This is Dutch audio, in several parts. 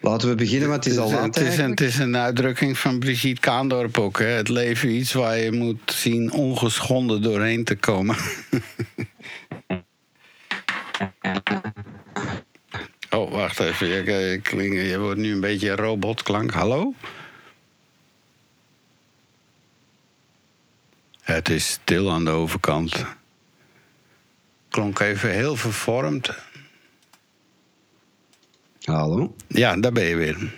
Laten we beginnen, want het is al laat het, is een, het is een uitdrukking van Brigitte Kaandorp ook. Hè? Het leven iets waar je moet zien ongeschonden doorheen te komen. oh, wacht even. Je, ik klink, je wordt nu een beetje robotklank. Hallo? Het is stil aan de overkant. Klonk even heel vervormd. Hallo? Ja, daar ben je weer.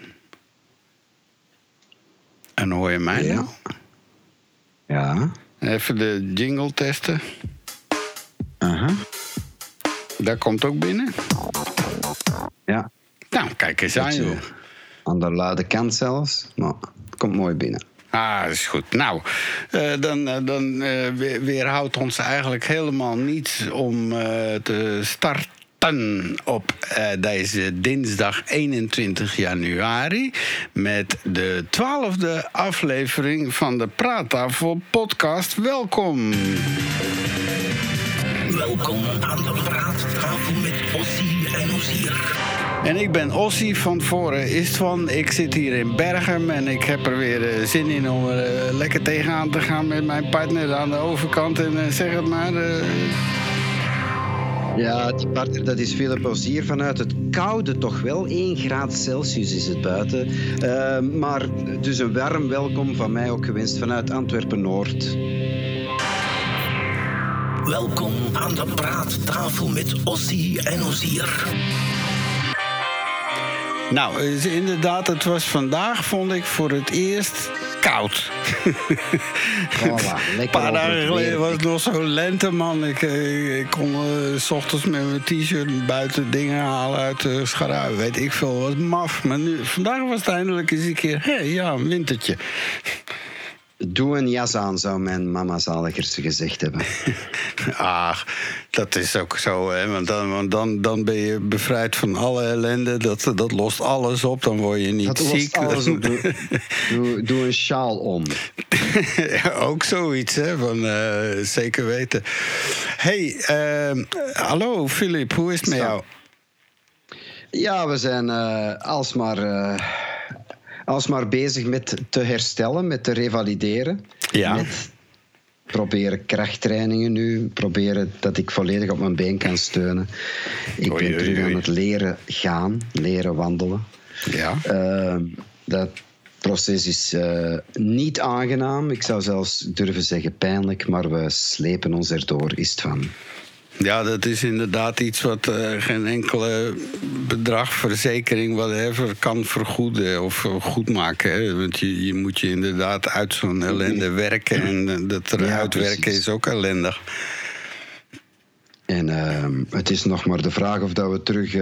En hoor je mij Ja. nou? Ja. Even de jingle testen. Aha. Dat komt ook binnen. Ja. Nou, kijk eens aan, joh. Aan de luide kant zelfs. Maar het komt mooi binnen. Ah, dat is goed. Nou, eh, dan, eh, dan eh, weer- weerhoudt ons eigenlijk helemaal niets om te starten op eh, deze dinsdag 21 januari met de twaalfde aflevering van de Praattafel podcast. Welkom. Welkom aan de praattafel met Ossie en Ozier. En ik ben Ossie van Voren Istvan. Ik zit hier in Bergen en ik heb er weer eh, zin in om er eh, lekker tegenaan te gaan met mijn partner aan de overkant. En zeg het maar. Ja, partner, dat is veel plezier vanuit het koude, toch wel 1 graad Celsius is het buiten. Eh, maar dus een warm welkom van mij ook gewenst vanuit Antwerpen-Noord. Welkom aan de praattafel met Ossie en Ozier. Nou, eh, inderdaad, het was vandaag, vond ik, voor het eerst koud. Voilà, Een lekker paar dagen geleden weer. was het nog zo'n lenteman. Ik, eh, ik kon eh, s ochtends met mijn t-shirt buiten dingen halen uit de scharui. Weet ik veel, wat maf. Maar nu, vandaag was het eindelijk eens een keer, hé, ja, een wintertje. Doe een jas aan, zou mijn mama zaligers gezegd hebben. Ach, dat is ook zo, hè. Want dan, want dan, dan ben je bevrijd van alle ellende. Dat, dat lost alles op, dan word je niet Dat lost ziek. alles op. Doe, doe, doe een sjaal om. Ja, ook zoiets, hè? Van, eh, zeker weten. hey, ehm, hallo Filip, hoe is het met jou? Ja, we zijn eh, alsmaar, eh, alsmaar bezig met te herstellen, met te revalideren. Ja. Met proberen krachttrainingen nu, proberen dat ik volledig op mijn been kan steunen. Ik Oei, ben terug aan het leren gaan, leren wandelen. Ja. Eh, dat proces is eh, niet aangenaam. Ik zou zelfs durven zeggen pijnlijk, maar we slepen ons erdoor, is het van. Ja, dat is inderdaad iets wat eh, geen enkele bedrag, verzekering, whatever, kan vergoeden of eh, goedmaken. Hè? Want je, je moet je inderdaad uit zo'n ellende werken. En eh, dat eruit Ja, werken is ook ellendig. En ehm, het is nog maar de vraag of dat we terug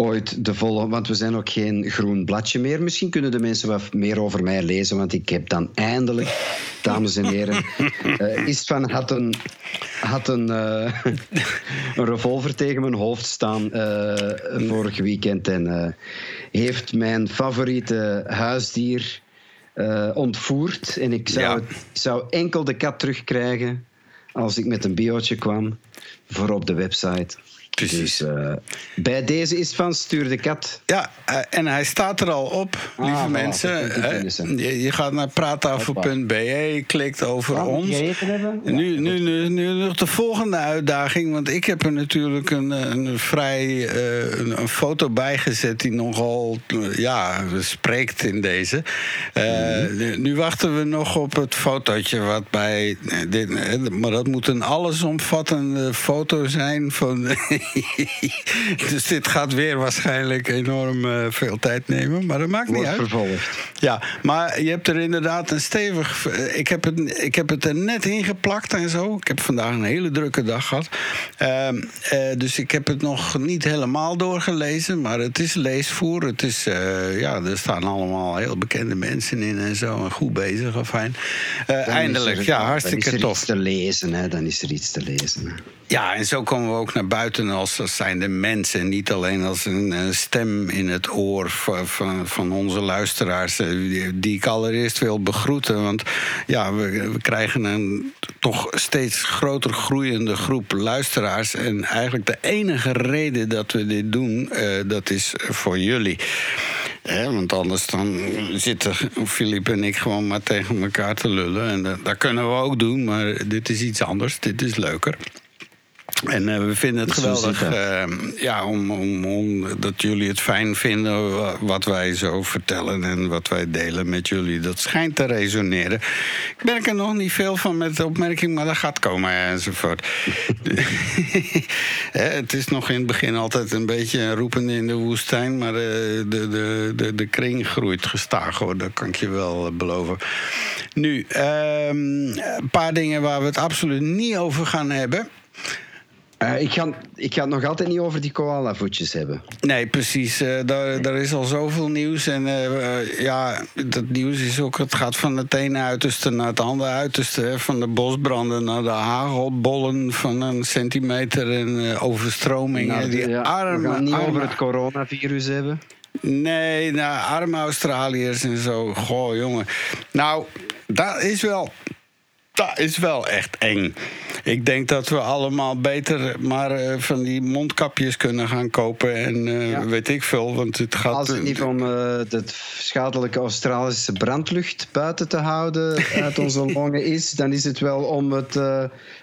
ooit de volle. Want we zijn ook geen groen bladje meer. Misschien kunnen de mensen wat meer over mij lezen, want ik heb dan eindelijk, dames en heren. eh Istvan had een, had een, eh, een revolver tegen mijn hoofd staan eh, vorig weekend. En heeft mijn favoriete huisdier ontvoerd. En ik zou, Ja. het- ik zou enkel de kat terugkrijgen als ik met een biootje kwam voor op de website. Precies. Dus eh, bij deze is van stuur de kat. Ja, eh, en hij staat er al op, lieve Ah, voilà, mensen. kennissen. Je, je gaat naar praattafel.be, klikt over Ah, ons. nu, nu, nu, nu nog de volgende uitdaging, want ik heb er natuurlijk een, een vrij eh, een, een foto bijgezet die nogal eh, ja, spreekt in deze. Eh, Mhm. nu, nu wachten we nog op het fotootje wat bij eh, dit, eh, maar dat moet een allesomvattende foto zijn van. dus dit gaat weer waarschijnlijk enorm eh, veel tijd nemen, maar dat maakt niet uit. vervolgd. Ja, maar je hebt er inderdaad een stevig. Ik heb het, ik heb het er net in geplakt en zo. Ik heb vandaag een hele drukke dag gehad. Ehm, eh, dus ik heb het nog niet helemaal doorgelezen. Maar het is leesvoer. Het is, eh, ja, er staan allemaal heel bekende mensen in en zo. En goed bezig, of fijn. Eh, Dan eindelijk, er- ja, Dan hartstikke is er tof. iets te lezen, hè. Dan is er iets te lezen. hè. Ja, en zo komen we ook naar buiten als zijnde mensen. Niet alleen als een, stem in het oor van, van, van onze luisteraars. eh, Die, ik allereerst wil begroeten. Want ja, we, we krijgen een toch steeds groter groeiende groep luisteraars. En eigenlijk de enige reden dat we dit doen, eh, dat is voor jullie. Want anders dan zitten Filip en ik gewoon maar tegen elkaar te lullen. En dat, dat kunnen we ook doen, maar dit is iets anders. Dit is leuker. En eh, we vinden het geweldig eh, ja, om, om, om, dat jullie het fijn vinden wa- wat wij zo vertellen en wat wij delen met jullie. Dat schijnt te resoneren. Ik merk er nog niet veel van met de opmerking, maar dat gaat komen enzovoort. Het is nog in het begin altijd een beetje roepende in de woestijn, maar eh, de, de, de, de kring groeit gestaag hoor, dat kan ik je wel beloven. Nu, ehm, een paar dingen waar we het absoluut niet over gaan hebben. Eh, ik, ga, ik ga het nog altijd niet over die koala-voetjes hebben. Nee, precies. Eh, daar, daar is al zoveel nieuws. En eh, ja, dat nieuws is ook... het gaat van het ene uiterste naar het andere uiterste. hè. Van de bosbranden naar de hagelbollen van een centimeter... en overstromingen. Nou, die ja, arme, we gaan het niet arme- over het coronavirus hebben. Nee, nou, arme Australiërs en zo. Goh, jongen. Nou, dat is wel... Dat is wel echt eng. Ik denk dat we allemaal beter maar eh, van die mondkapjes kunnen gaan kopen. En eh, Ja. weet ik veel, want het gaat... Als het niet om eh, de schadelijke Australische brandlucht buiten te houden uit onze longen is, dan is het wel om het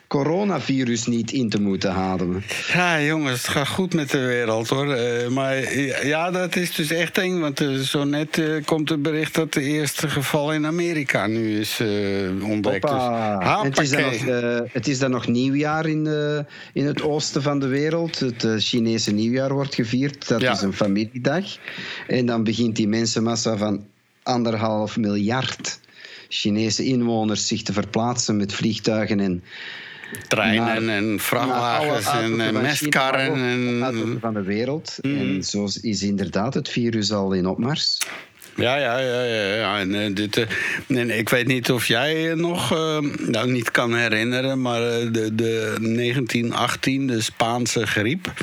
coronavirus niet in te moeten ademen. Ja, jongens, het gaat goed met de wereld hoor. Eh, maar ja, dat is dus echt eng. Want eh, zo net eh, komt het bericht dat de eerste geval in Amerika nu is ontdekt. Dus, Hoppa. Het, is dan nog, het is dan nog nieuwjaar in, in het oosten van de wereld. Het Chinese nieuwjaar wordt gevierd. Dat Ja. is een familiedag. En dan begint die mensenmassa van anderhalf miljard Chinese inwoners zich te verplaatsen met vliegtuigen en Treinen naar- en vrachtwagens en mestkarren. China, En, van de wereld. Mm. En zo is inderdaad het virus al in opmars. ja, ja, ja. ja, ja. En, eh, dit, eh, en ik weet niet of jij eh, nog, nou niet kan herinneren, maar de, de 1918, de Spaanse griep.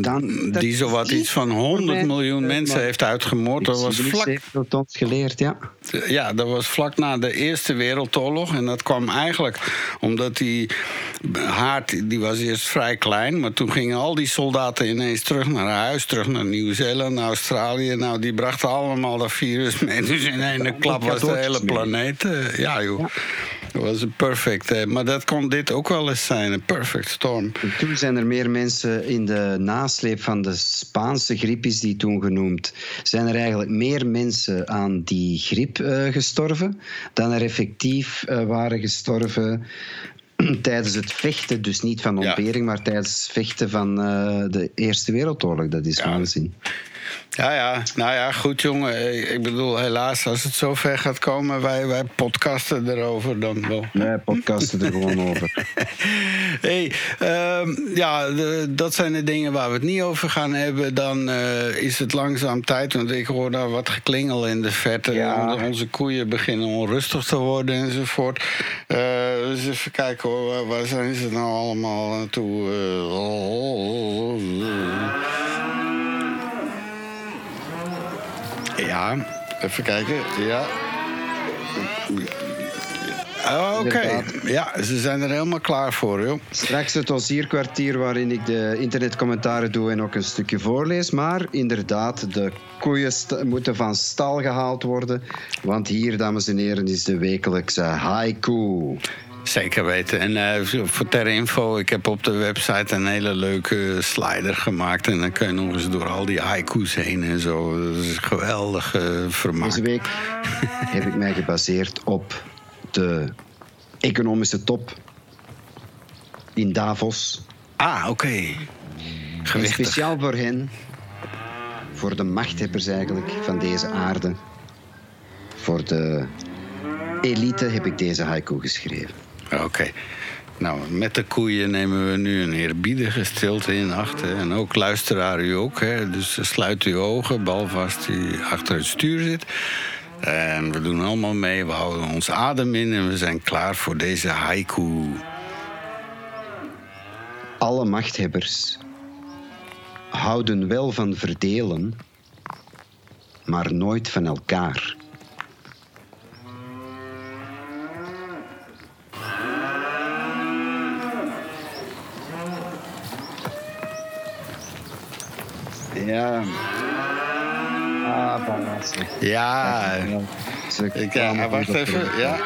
Dan- dat die zowat iets van voor 100 mij, miljoen mensen heeft uitgemoord. Dat was vlak heeft het ons geleerd, ja. Ja, dat was vlak na de Eerste Wereldoorlog. En dat kwam eigenlijk omdat die haard, die was eerst vrij klein... maar toen gingen al die soldaten ineens terug naar huis... terug naar Nieuw-Zeeland, naar Australië. Nou, die brachten allemaal dat virus mee. Dus in één klap was de hele planeet... eh, ja, joh. Dat was een perfect. eh, maar dat kon dit ook wel eens zijn, een perfect storm. En toen zijn er meer mensen in de nasleep van de Spaanse griep, is die toen genoemd. Zijn er eigenlijk meer mensen aan die griep eh, gestorven dan er effectief eh, waren gestorven tijdens het vechten. Dus niet van Ja. ontbering, maar tijdens het vechten van eh, de Eerste Wereldoorlog. Dat is waanzin. Ja, ja, nou ja, goed jongen. Eh, Ik bedoel, helaas, als het zo ver gaat komen... wij, wij podcasten erover dan wel. Wij podcasten er gewoon over. hey, ehm, ja, de- dat zijn de dingen waar we het niet over gaan hebben. Dan eh, is het langzaam tijd, want ik hoor daar wat geklingel in de verte. Ja. Onze koeien beginnen onrustig te worden enzovoort. Eh dus even kijken hoor, waar- waar zijn ze nou allemaal naartoe? Ja, even kijken, ja. Oké, ja, ze zijn er helemaal klaar voor, joh. Straks het Ozierkwartier waarin ik de internetcommentaren doe en ook een stukje voorlees. Maar inderdaad, de koeien moeten van stal gehaald worden. Want hier, dames en heren, is de wekelijkse haiku. Zeker weten. En eh, voor ter info, ik heb op de website een hele leuke slider gemaakt. En dan kun je nog eens door al die haiku's heen en zo. Dat is geweldig vermaak. Deze week heb ik mij gebaseerd op de economische top in Davos. Ah, oké. Speciaal voor hen, voor de machthebbers eigenlijk van deze aarde, voor de elite heb ik deze haiku geschreven. Oké. Nou, met de koeien nemen we nu een eerbiedige stilte in acht. hè. En ook luisteraar u ook. Hè. Dus sluit uw ogen, als u achter het stuur zit. En we doen allemaal mee. We houden ons adem in en we zijn klaar voor deze haiku. Alle machthebbers houden wel van verdelen, maar nooit van elkaar. Ja. Ah. Ja, ik, ja wacht even. Ja.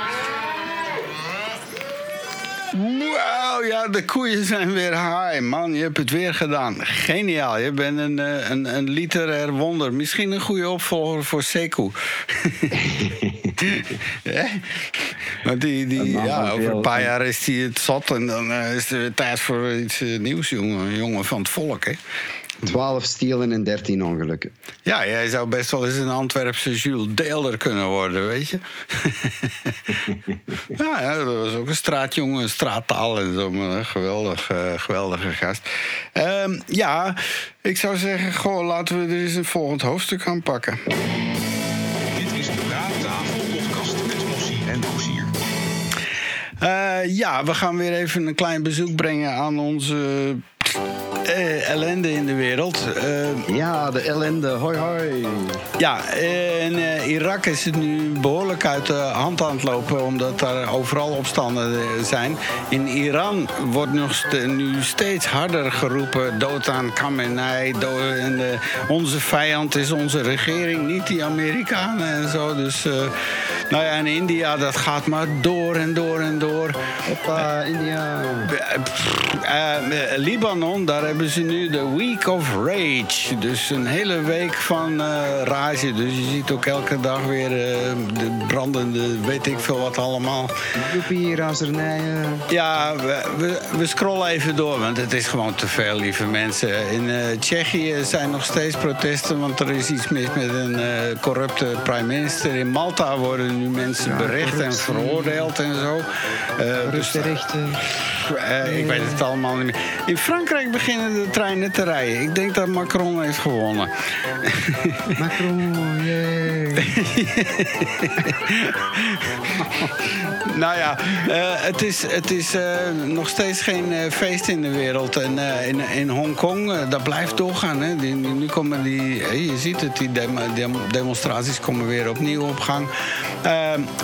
Wauw, ja, de koeien zijn weer high. Man, je hebt het weer gedaan. Geniaal. Je bent een, eh, een, een literair wonder. Misschien een goede opvolger voor Sekou. Want die, die, ja, over een paar jaar is hij het zat. En dan eh, is het weer tijd voor iets eh, nieuws, jongen. Een jongen van het volk, hè? 12 stielen en 13 ongelukken. Ja, jij zou best wel eens een Antwerpse Jules Deelder kunnen worden, weet je. ja, ja, dat was ook een straatjongen, een straattaal en zo. Maar een geweldig, eh, geweldige gast. Ehm, ja, ik zou zeggen, goh, laten we er eens een volgend hoofdstuk aan pakken. Dit is de Praattafel podcast met Ossie en Osier. Eh, ja, we gaan weer even een klein bezoek brengen aan onze eh, ellende in de wereld. Eh, Ja, de ellende. Hoi, hoi. Ja, in eh, Irak is het nu behoorlijk uit de hand aan het lopen, omdat daar overal opstanden zijn. In Iran wordt nog st- nu steeds harder geroepen: dood aan Khamenei. dood- en, onze vijand is onze regering, niet die Amerikanen en zo. Dus, nou ja, in India dat gaat maar door en door en door. Hoppa, India. Pff, Libanon, daar hebben ze nu de Week of Rage. Dus een hele week van eh, rage. Dus je ziet ook elke dag weer eh, de brandende, weet ik veel wat allemaal. Joepie, razernijen. Ja, we, we, we scrollen even door, want het is gewoon te veel, lieve mensen. In eh, Tsjechië zijn nog steeds protesten, want er is iets mis met een corrupte prime minister. In Malta worden nu mensen bericht en veroordeeld en zo. Eh, dus, ik weet het allemaal niet meer. In Frankrijk beginnen de treinen te rijden. Ik denk dat Macron heeft gewonnen. Macron, yay. Nou ja, eh, het is, het is eh, nog steeds geen eh, feest in de wereld. En eh, in, in Hongkong, eh, dat blijft doorgaan. Hè. Die, nu komen die, eh, je ziet het, die dem- dem- demonstraties komen weer opnieuw op gang. Eh,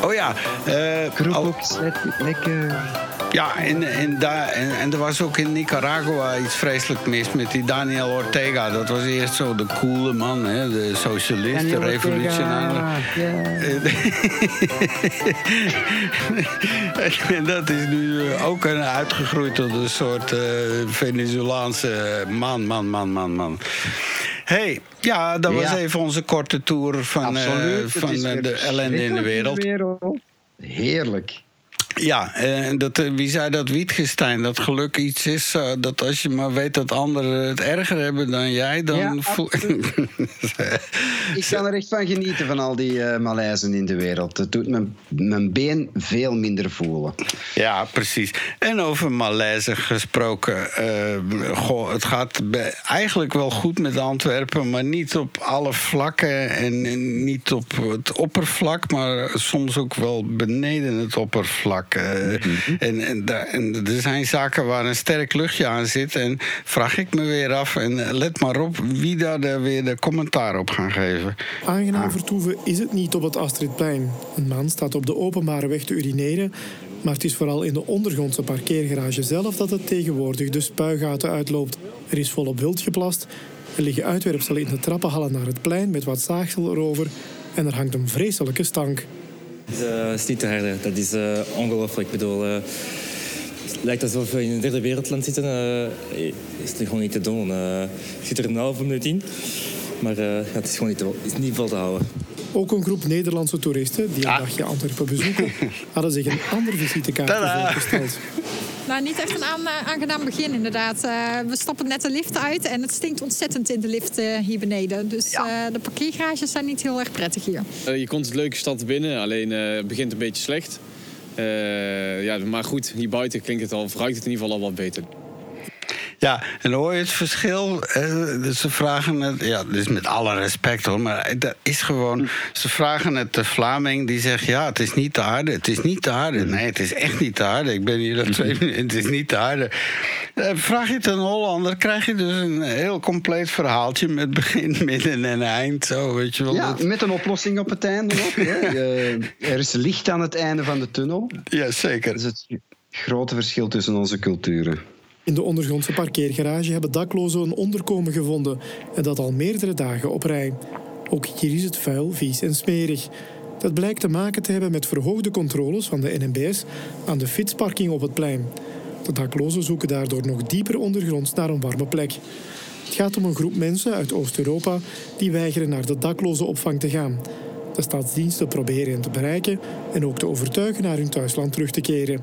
oh ja, eh, Kroepoeks, lekker. Ja, en, en, daar, en, en er was ook in Nicaragua iets vreselijk mis met die Daniel Ortega. Dat was eerst zo de coole man, hè, de socialist, de. Ortega, en dat is nu eh, ook een uitgegroeid tot een soort eh, Venezolaanse man, man, man, man, man. hey, ja, dat was Ja. even onze korte tour van, eh, van eh, de ellende in de wereld. wereld. Heerlijk. Ja, en dat, eh, wie zei dat Wittgenstein, dat geluk iets is eh, dat als je maar weet dat anderen het erger hebben dan jij, dan Ja, voel Ik kan er echt van genieten van al die eh maleizen in de wereld. Het doet mijn, mijn been veel minder voelen. Ja, precies. En over malaise gesproken. eh, goh, het gaat eigenlijk wel goed met Antwerpen, maar niet op alle vlakken en, en niet op het oppervlak, maar soms ook wel beneden het oppervlak. Eh. en, en, daar- en er zijn zaken waar een sterk luchtje aan zit. En vraag ik me weer af, en eh, let maar op wie daar de- weer de commentaar op gaan geven. Aangenaam vertoeven is het niet op het Astridplein. Een man staat op de openbare weg te urineren, maar het is vooral in de ondergrondse parkeergarage zelf dat het tegenwoordig de spuigaten uitloopt. Er is volop wild geplast, er liggen uitwerpselen in de trappenhallen naar het plein met wat zaagsel erover en er hangt een vreselijke stank. Het is, eh, is niet te harde. Dat is eh, ongelooflijk. Ik bedoel, eh, het lijkt alsof we in een derde wereldland zitten. is het gewoon niet te doen. Ik zit er een halve minuut in. Maar eh, het is gewoon niet, te, is niet vol te houden. Ook een groep Nederlandse toeristen die een Ah. dagje Antwerpen bezoeken, hadden zich een ander visitekaartje voorgesteld. Nou, niet echt een aan, aangenaam begin inderdaad. Eh, we stappen net de lift uit en het stinkt ontzettend in de lift eh, hier beneden. Dus eh, de parkeergarages zijn niet heel erg prettig hier. Eh, je komt het leuke stad binnen, alleen eh, het begint een beetje slecht. Eh, ja, maar goed, hier buiten klinkt het al, ruikt het in ieder geval al wat beter. Ja, en hoor je het verschil? Eh, ze vragen het, ja, dus met alle respect hoor, maar dat is gewoon. Ze vragen het de Vlaming die zegt: Ja, het is niet te harde, het is niet te harde. Nee, het is echt niet te harde. Ik ben hier al twee minuten, het is niet te harde. Eh, vraag je het een Hollander, krijg je dus een heel compleet verhaaltje met begin, midden en eind. Zo, weet je wel. Ja, met een oplossing op het einde ook. Hè. Er is licht aan het einde van de tunnel. ja zeker. Dat is het grote verschil tussen onze culturen. In de ondergrondse parkeergarage hebben daklozen een onderkomen gevonden en dat al meerdere dagen op rij. Ook hier is het vuil, vies en smerig. Dat blijkt te maken te hebben met verhoogde controles van de NMBS aan de fietsparking op het plein. De daklozen zoeken daardoor nog dieper ondergronds naar een warme plek. Het gaat om een groep mensen uit Oost-Europa die weigeren naar de daklozenopvang te gaan. De staatsdiensten proberen hen te bereiken en ook te overtuigen naar hun thuisland terug te keren.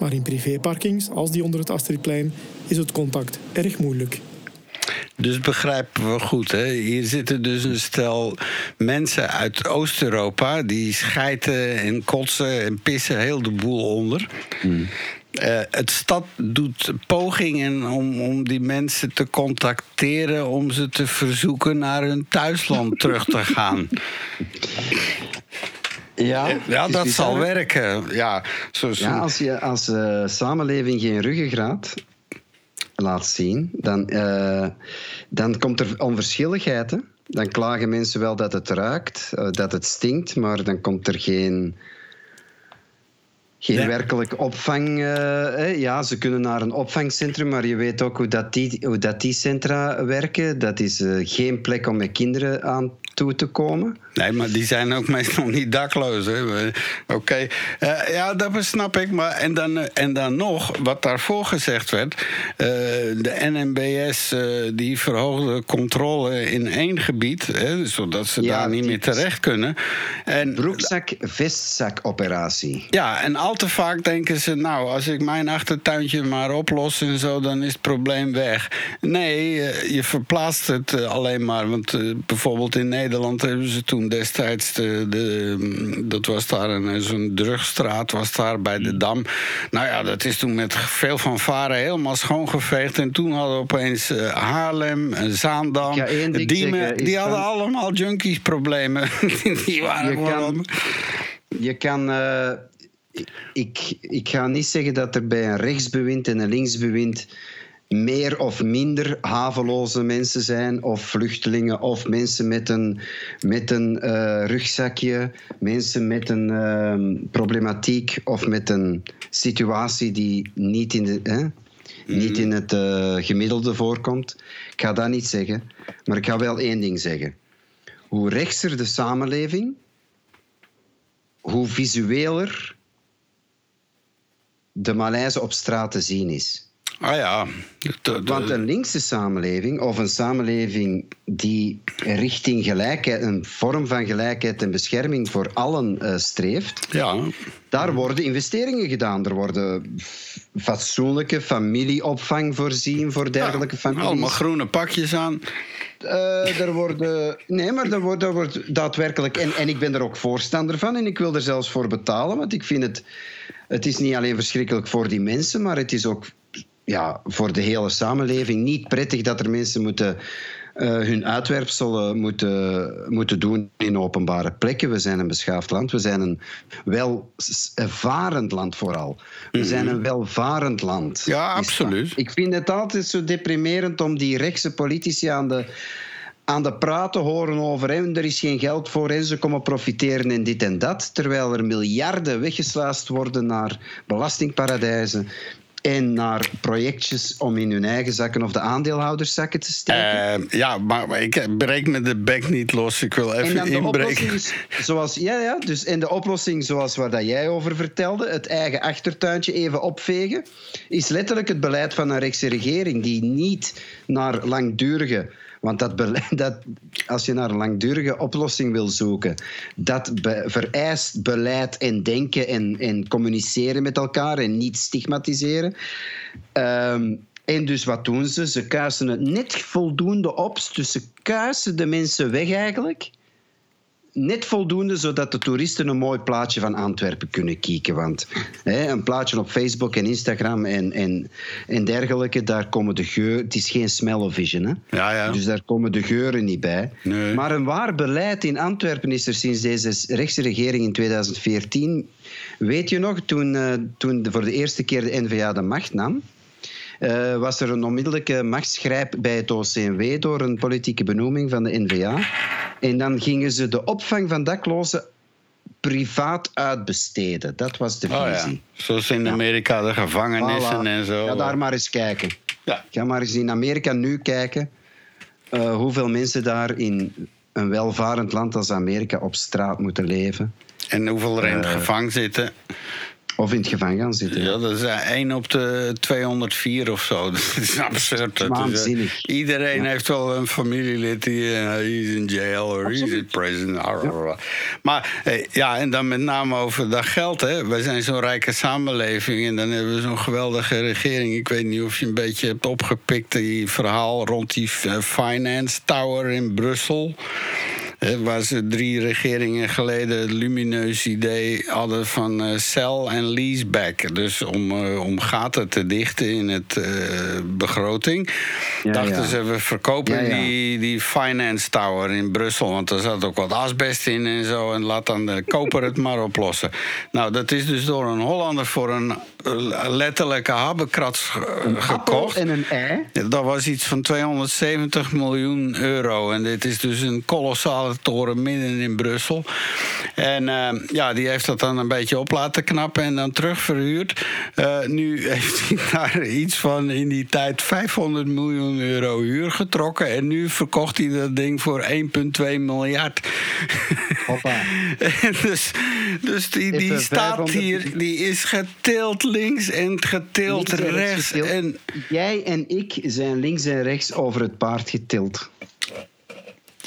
Maar in privéparkings, als die onder het Astridplein, is het contact erg moeilijk. Dus begrijpen we goed, hè? Hier zitten dus een stel mensen uit Oost-Europa... die schijten en kotsen en pissen heel de boel onder. Eh, het stad doet pogingen om, om die mensen te contacteren... om ze te verzoeken naar hun thuisland terug te gaan. Ja, Ja, dat zal werken. Ja, zo, zo. Ja, als je als eh, samenleving geen ruggengraat laat zien, dan, eh, dan komt er onverschilligheid. Hè? Dan klagen mensen wel dat het ruikt, eh, dat het stinkt, maar dan komt er geen, geen Ja. werkelijk opvang. eh? Ja, ze kunnen naar een opvangcentrum, maar je weet ook hoe dat die, hoe dat die centra werken. Dat is geen plek om met kinderen aan toe te komen. Nee, maar die zijn ook meestal niet dakloos. Oké, Eh, ja, dat snap ik. Maar en dan, eh, en dan nog, wat daarvoor gezegd werd... eh, de NMBS die verhoogde controle in één gebied... Hè, zodat ze Ja, daar niet meer terecht kunnen. En, Broekzak-vestzak-operatie. ja, en al te vaak denken ze... nou, als ik mijn achtertuintje maar oplos en zo... dan is het probleem weg. Nee, je verplaatst het alleen maar. Want bijvoorbeeld in Nederland hebben ze toen destijds... De, de, mm, dat was daar een, eh, zo'n drugstraat, was daar bij de Dam. Nou ja, dat is toen met veel van varen helemaal schoongeveegd. En toen hadden opeens eh, Haarlem, en Zaandam, ding Diemen... die hadden van- allemaal junkiesproblemen. die waren Je gewoon... kan- Je kan. eh, ik, ik ga niet zeggen dat er bij een rechtsbewind en een linksbewind meer of minder haveloze mensen zijn, of vluchtelingen, of mensen met een, met een eh, rugzakje, mensen met een ehm, problematiek of met een situatie die niet in, de, hè, niet in het eh, gemiddelde voorkomt. Ik ga dat niet zeggen, maar ik ga wel één ding zeggen. Hoe rechtser de samenleving, hoe visueler de malaise op straat te zien is. Ah ja. Want een linkse samenleving, of een samenleving die richting gelijkheid, een vorm van gelijkheid en bescherming voor allen eh, streeft, ja. daar worden investeringen gedaan. Er worden fatsoenlijke familieopvang voorzien voor dergelijke families. Allemaal groene pakjes aan. Eh, er worden, nee, maar er wordt, er wordt daadwerkelijk. En, en ik ben er ook voorstander van. En ik wil er zelfs voor betalen. Want ik vind het. Het is niet alleen verschrikkelijk voor die mensen. Maar het is ook ja, voor de hele samenleving niet prettig dat er mensen moeten. eh, hun uitwerpselen moeten, moeten doen in openbare plekken. We zijn een beschaafd land. We zijn een welvarend land vooral. We zijn een welvarend land. Mhm. Ja, absoluut. Ik vind het altijd zo deprimerend om die rechtse politici aan de, aan de praat te horen over en er is geen geld voor en ze komen profiteren en dit en dat. Terwijl er miljarden weggesluist worden naar belastingparadijzen en naar projectjes om in hun eigen zakken of de aandeelhouderszakken te steken. Eh, ja, maar, maar ik breek me de bek niet los. Ik wil En even de inbreken. zoals, ja, ja, dus, en de oplossing zoals waar dat jij over vertelde, het eigen achtertuintje even opvegen, is letterlijk het beleid van een rechtse regering die niet naar langdurige. Want dat dat, als je naar een langdurige oplossing wil zoeken, dat vereist beleid en denken en, en communiceren met elkaar en niet stigmatiseren. Ehm, en dus wat doen ze? Ze kuisen het net voldoende op, dus ze kuisen de mensen weg eigenlijk net voldoende zodat de toeristen een mooi plaatje van Antwerpen kunnen kijken. Want hè, een plaatje op Facebook en Instagram en, en, en dergelijke, daar komen de geur... Het is geen smell-o-vision, hè? Ja, ja. Dus daar komen de geuren niet bij. Nee. Maar een waar beleid in Antwerpen is er sinds deze rechtse regering in 2014. Weet je nog, toen, eh, toen de- voor de eerste keer de NVA de macht nam... eh, was er een onmiddellijke machtsgrijp bij het OCMW door een politieke benoeming van de NVA. En dan gingen ze de opvang van daklozen privaat uitbesteden. Dat was de Oh ja, visie. zoals in Amerika de gevangenissen Voilà. en zo. Ga daar maar eens kijken. Ja. Ga maar eens in Amerika nu kijken eh, hoeveel mensen daar in een welvarend land als Amerika op straat moeten leven. En hoeveel er in het Eh, gevangen zitten. Of in het gevangen gaan zitten. Ja, dat is 1 op de 204 of zo. Dat is absurd. Dat is, eh, Waanzinnig. iedereen heeft wel een familielid die eh, he's in jail or he's in prison. Maar eh, ja, en dan met name over dat geld. Hè. Wij zijn zo'n rijke samenleving en dan hebben we zo'n geweldige regering. Ik weet niet of je een beetje hebt opgepikt die verhaal rond die eh, Finance Tower in Brussel. Waar ze drie regeringen geleden het lumineus idee hadden van eh, sell en leaseback. Dus om, eh, om gaten te dichten in het eh, begroting. Ja, dachten ja. ze, we verkopen Ja. Die, die finance tower in Brussel. Want er zat ook wat asbest in en zo. En laat dan de koper het maar oplossen. Nou, dat is dus door een Hollander voor een letterlijke habbekrats Appel gekocht. en een ei. Dat was iets van 270 miljoen euro. En dit is dus een kolossale toren midden in Brussel. En eh, ja, die heeft dat dan een beetje op laten knappen en dan terugverhuurd. Eh, nu heeft hij daar iets van in die tijd 500 miljoen euro huur getrokken. En nu verkocht hij dat ding voor 1,2 miljard. Hoppa. Dus dus die, die staat 500 hier, die is getild links en getild Links en rechts. getild. En Jij en ik zijn links en rechts over het paard getild.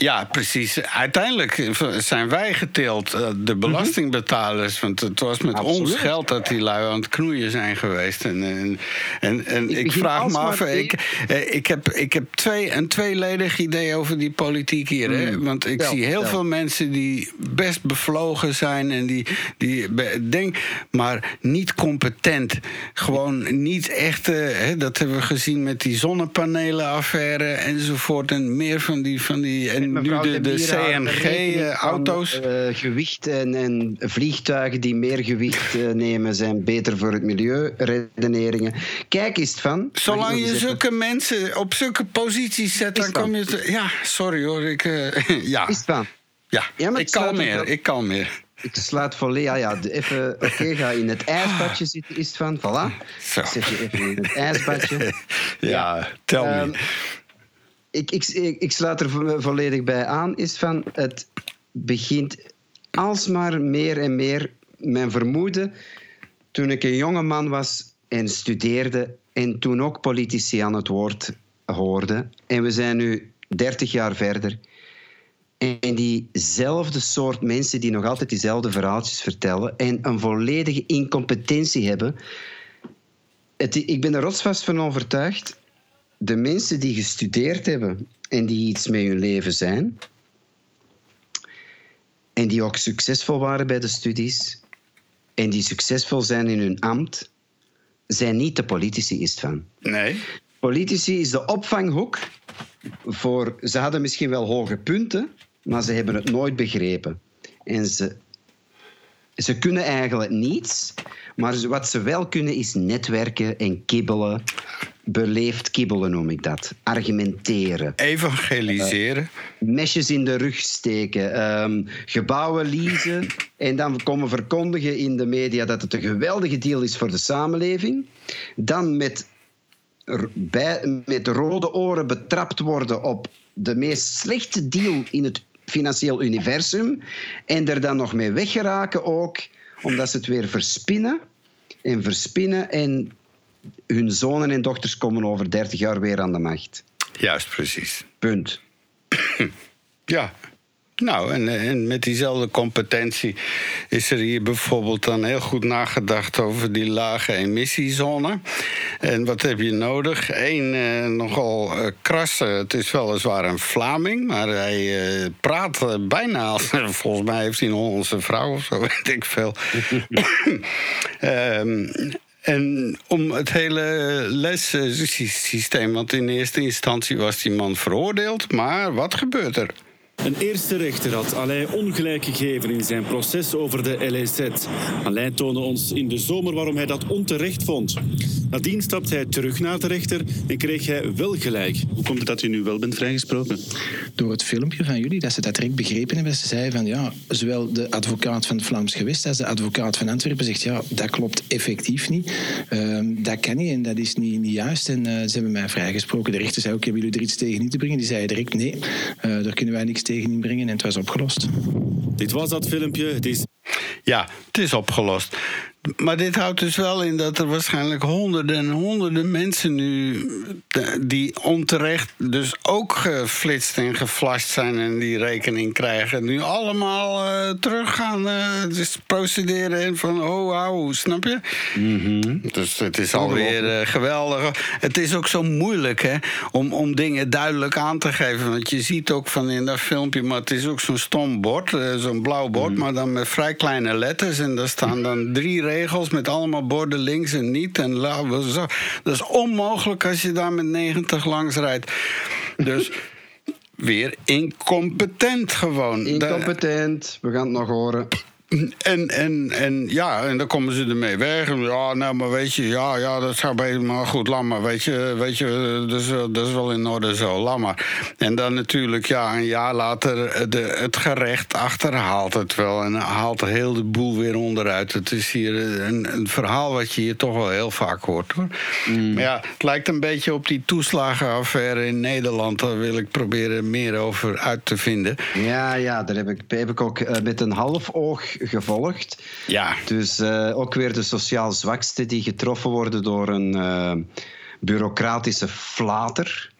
Ja, precies. Uiteindelijk zijn wij getild, eh, de belastingbetalers. Want het was met Absoluut. ons geld dat die lui aan het knoeien zijn geweest. En, en, en, en Ik vraag me af. Ik, eh, ik heb, ik heb twee, een tweeledig idee over die politiek hier. Hè? Want ik zie heel veel mensen die best bevlogen zijn. En die, die denk, maar niet competent. Gewoon niet echt. eh, hè, dat hebben we gezien met die zonnepanelenaffaire enzovoort. En meer van die. Van die en nu de, de CNG-auto's. eh, gewicht en, en vliegtuigen die meer gewicht eh, nemen zijn beter voor het milieu. Redeneringen. Kijk eens van. Zolang je zulke mensen op zulke posities zet, dan kom je. Te, ja, sorry hoor. Ik, eh, ja, Is van? ja. Ik kalmeer. ook- Ik kalmeer. Ik slaat volledig. Ja, ja, even. Oké, ga in het ijsbadje zitten. Is het van? Voilà. Zo. Zet je even in het ijsbadje. Ja, tel Ehm, me. ik, ik, ik, ik sluit er vo- volledig bij aan. Is van het begint alsmaar meer en meer. Mijn vermoeden toen ik een jonge man was en studeerde en toen ook politici aan het woord hoorde. En we zijn nu 30 jaar verder. En diezelfde soort mensen die nog altijd diezelfde verhaaltjes vertellen en een volledige incompetentie hebben. Het, ik ben er rotsvast van overtuigd. De mensen die gestudeerd hebben en die iets met hun leven zijn, en die ook succesvol waren bij de studies, en die succesvol zijn in hun ambt, zijn niet de politici, is van. Nee. Politici is de opvanghoek voor. Ze hadden misschien wel hoge punten, maar ze hebben het nooit begrepen. En ze, ze kunnen eigenlijk niets, maar wat ze wel kunnen is netwerken en kibbelen. Beleefd kibbelen noem ik dat. Argumenteren. Evangeliseren. Mesjes in de rug steken. ehm, gebouwen leasen. En dan komen verkondigen in de media dat het een geweldige deal is voor de samenleving. Dan met bij, met rode oren betrapt worden op de meest slechte deal in het financieel universum. En er dan nog mee weggeraken ook, omdat ze het weer verspinnen. En verspinnen en hun zonen en dochters komen over 30 jaar weer aan de macht. Juist, precies. Punt. Ja. Nou, en, en met diezelfde competentie is er hier bijvoorbeeld dan heel goed nagedacht over die lage emissiezone. En wat heb je nodig? Eén, eh, nogal eh, krasse, het is weliswaar een Vlaming, maar hij eh, praat eh, bijna als, volgens mij heeft hij een Hollandse vrouw of zo, weet ik veel. Ehm, en om het hele lessysteem, want in eerste instantie was die man veroordeeld, maar wat gebeurt er? Een eerste rechter had Alain ongelijk gegeven in zijn proces over de LEZ. Alain toonde ons in de zomer waarom hij dat onterecht vond. Nadien stapte hij terug naar de rechter en kreeg hij wel gelijk. Hoe komt het dat u nu wel bent vrijgesproken? Door het filmpje van jullie, dat ze dat direct begrepen hebben. Ze zeiden van ja, zowel de advocaat van het Vlaams Gewest als de advocaat van Antwerpen zegt ja, dat klopt effectief niet. Ehm, dat kan niet en dat is niet, niet juist. En eh, ze hebben mij vrijgesproken. De rechter zei ook, hebben jullie er iets tegen in te brengen? Die zei direct nee, eh, daar kunnen wij niks tegen inbrengen en het was opgelost. Dit was dat filmpje. Het is Ja, het is opgelost. Maar dit houdt dus wel in dat er waarschijnlijk honderden en honderden mensen nu... die onterecht dus ook geflitst en geflasht zijn... en die rekening krijgen, nu allemaal eh, terug gaan eh, dus procederen... en van oh, wauw, snap je? Dus het is alweer eh, geweldig. Het is ook zo moeilijk hè, om, om dingen duidelijk aan te geven. Want je ziet ook van in dat filmpje, maar het is ook zo'n stom bord, zo'n blauw bord, maar dan met vrij kleine letters. En daar staan dan drie regels met allemaal borden links en niet. En la, zo. Dat is onmogelijk als je daar met 90 langs rijdt. Dus weer incompetent gewoon. Incompetent, we gaan het nog horen. En, en, en ja, en dan komen ze ermee weg. En Ja, nou, maar weet je, ja, ja dat zou beter, maar goed, laat maar. Weet je, weet je dat, is, wel- dat is wel in orde zo, laat maar. En dan natuurlijk, ja, een jaar later, eh, de, het gerecht achterhaalt het wel. En haalt heel de boel weer onderuit. Het is hier een, een verhaal wat je hier toch wel heel vaak hoort, hoor. Maar ja, het lijkt een beetje op die toeslagenaffaire in Nederland. Daar wil ik proberen meer over uit te vinden. Ja, ja, daar heb ik, heb ik ook eh, met een half oog gevolgd. Ja. Dus eh, ook weer de sociaal zwaksten die getroffen worden door een eh, bureaucratische flater.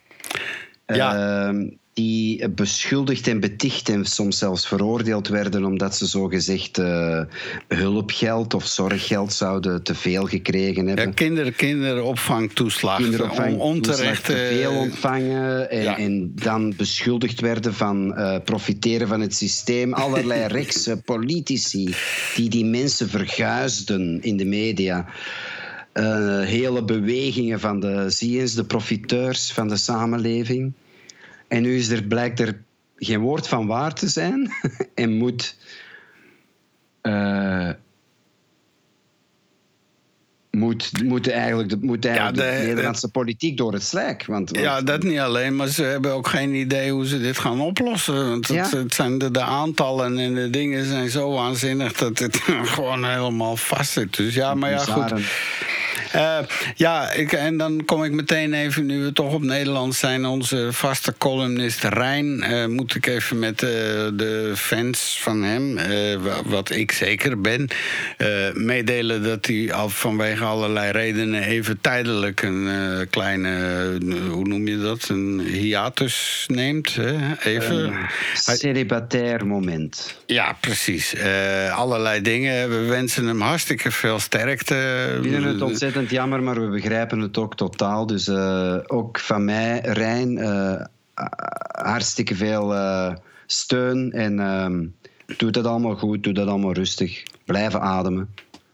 Ja. Eh, die beschuldigd en beticht en soms zelfs veroordeeld werden omdat ze zogezegd eh hulpgeld of zorggeld zouden te veel gekregen hebben. Ja, kinder, kinderopvangtoeslag. kinderopvang onterecht. te veel eh, ontvangen en, ja. en dan beschuldigd werden van eh, profiteren van het systeem. Allerlei rechtse politici die die mensen verguisden in de media. Hele bewegingen van de, zie eens, de profiteurs van de samenleving. En nu is er, blijkt er geen woord van waar te zijn en moet... eh, moet, moet eigenlijk, de, moet eigenlijk Ja, de, de- Nederlandse politiek door het slijk. Want, want- Ja, dat niet alleen, maar ze hebben ook geen idee hoe ze dit gaan oplossen. Want het, Ja. het zijn de, de aantallen en de dingen zijn zo waanzinnig dat het gewoon helemaal vast zit. Dus ja, maar ja, goed. Eh, ja, ik, en dan kom ik meteen even, nu we toch op Nederland zijn, onze vaste columnist Rijn. eh, moet ik even met eh, de fans van hem, wa- wat ik zeker ben, meedelen dat hij al vanwege allerlei redenen even tijdelijk een kleine, hoe noem je dat, een hiatus neemt. Hè? Even. Een celibatair moment. Ja, precies. Allerlei dingen. We wensen hem hartstikke veel sterkte. We vinden het ontzettend jammer, maar we begrijpen het ook totaal. Dus eh, ook van mij, Rijn, eh, hartstikke veel eh, steun. En ehm doe dat allemaal goed, doe dat allemaal rustig. Blijven ademen.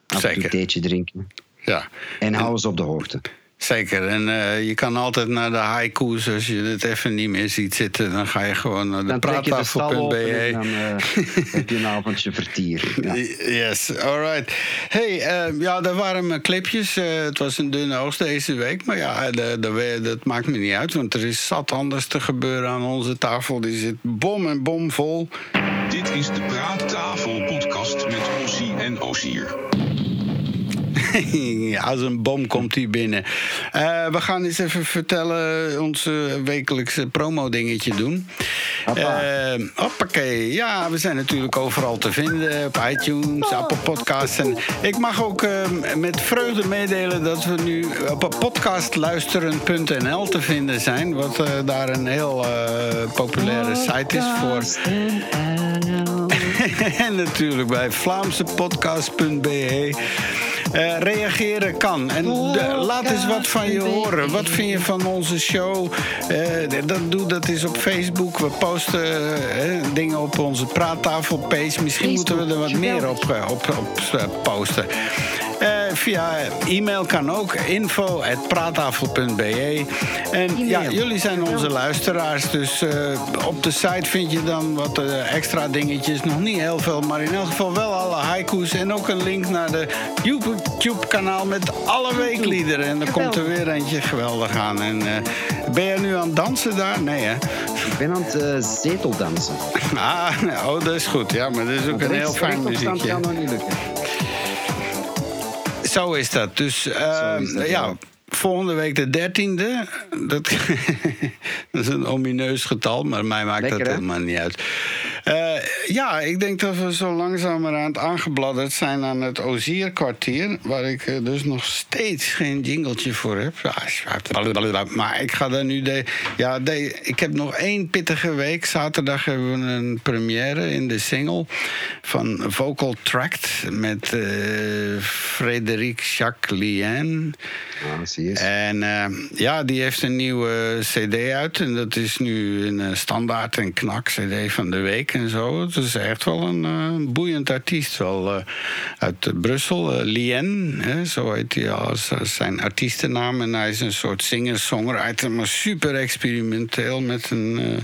Af en toe Zeker. theetje drinken. Ja. En hou ons op de hoogte. Zeker. En eh, je kan altijd naar de haiku's als je het even niet meer ziet zitten. Dan ga je gewoon naar de Dan trek je de stal open en praattafel.be. dan eh, heb je een avondje vertier. Ja. Yes, alright. Hey, eh, ja, daar waren mijn clipjes. Eh, het was een dunne oogst deze week. Maar ja, de, de- dat maakt me niet uit. Want er is zat anders te gebeuren aan onze tafel. Die zit bom en bom vol. Dit is de Praattafel podcast met Ossie en Osier. Als een bom komt hij binnen. Eh, we gaan eens even vertellen, onze wekelijkse promo-dingetje doen. Eh, hoppakee. Ja, we zijn natuurlijk overal te vinden. Op iTunes, Apple Podcasts. En ik mag ook eh, met vreugde meedelen dat we nu op podcastluisteren.nl te vinden zijn. Wat eh, daar een heel eh, populaire site is voor. en natuurlijk bij vlaamsepodcast.be. Eh, reageren kan. En de- laat eens wat van je horen. Wat vind je van onze show? Eh, dat, doe, dat is op Facebook. We posten eh, dingen op onze praattafelpage. Misschien moeten we er wat meer op, eh, op, op eh, posten. Eh, via e-mail kan ook info.praattafel.be. En ja, jullie zijn onze luisteraars. Dus eh, op de site vind je dan wat eh, extra dingetjes. Nog niet heel veel, maar in elk geval wel alle haiku's. En ook een link naar de YouTube-kanaal met alle weekliederen. En er komt er weer eentje geweldig aan. En ben je nu aan het dansen daar? Nee, hè? Ik ben aan het zeteldansen. Ah, oh, dat is goed. Ja, maar dat is ook een heel fijn muziekje. kan nog niet lukken. Zo is dat. Dus eh, is dat, ja, ja. volgende week de dertiende. Dat, dat is een omineus getal, maar mij maakt Lekker, dat hè? helemaal niet uit. Eh, ja, ik denk dat we zo langzamerhand aangebladderd zijn aan het Ozierkwartier. Waar ik eh, dus nog steeds geen jingletje voor heb. Ja, maar ik ga daar nu... De, ja, de, ik heb nog één pittige week. Zaterdag hebben we een première in de single van Vocal Tract met eh Frédéric Jacques Lien. Ah, zie je eens. En eh, ja, die heeft een nieuwe CD uit. En dat is nu een eh, standaard en knak CD van de week en zo. Het is echt wel een eh, boeiend artiest. Wel eh, uit eh, Brussel, Lien, hè, zo heet hij als, zijn artiestennaam. En hij is een soort singer-songwriter, maar super experimenteel met een.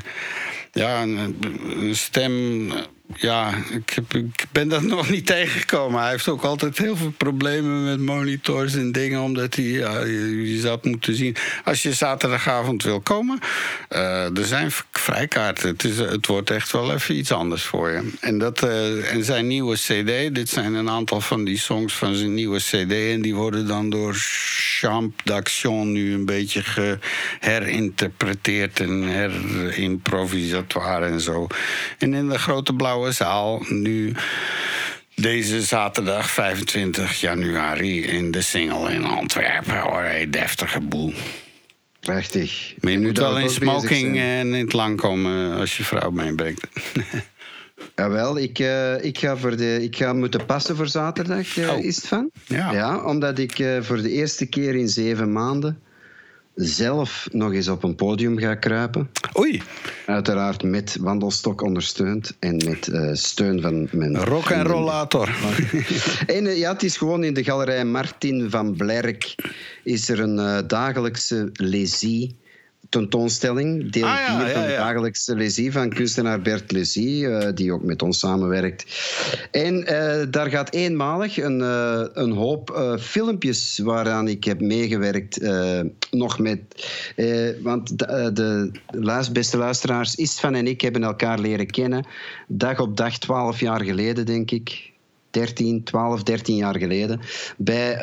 ja, een stem. Ja, ik, heb, ik ben dat nog niet tegengekomen. Hij heeft ook altijd heel veel problemen met monitors en dingen, omdat hij, ja, je, zou moeten zien. Als je zaterdagavond wil komen, eh, er zijn vrijkaarten. Het, is, het wordt echt wel even iets anders voor je. En, dat, eh, en zijn nieuwe CD, dit zijn een aantal van die songs van zijn nieuwe CD, en die worden dan door Champ d'Action nu een beetje geherinterpreteerd en herimprovisatoire en zo. En in de grote blauwe zaal nu deze zaterdag 25 januari in de Single in Antwerpen. Hoor, deftige boel. Prachtig. Maar je moet wel we in smoking en in het lang komen als je vrouw meebrengt. Jawel, ik, eh, ik, ga voor de, ik ga moeten passen voor zaterdag, eh, Oh. is het van? Ja. omdat ik eh, voor de eerste keer in zeven maanden zelf nog eens op een podium ga kruipen. Oei, Uiteraard met wandelstok ondersteund en met eh, steun van mijn... rock en rollator. En eh, ja, het is gewoon in de galerij Martin van Blerk is er een eh, dagelijkse lesie tentoonstelling. Deel Ah, ja, 4 van ja, de dagelijkse lesie van kunstenaar Bert Lesie, eh, die ook met ons samenwerkt. En eh, daar gaat eenmalig een, eh, een hoop filmpjes waaraan ik heb meegewerkt, nog met... want de, de beste luisteraars, Istvan en ik hebben elkaar leren kennen dag op dag, 12 jaar geleden, denk ik. 13, 12, 13 jaar geleden. Bij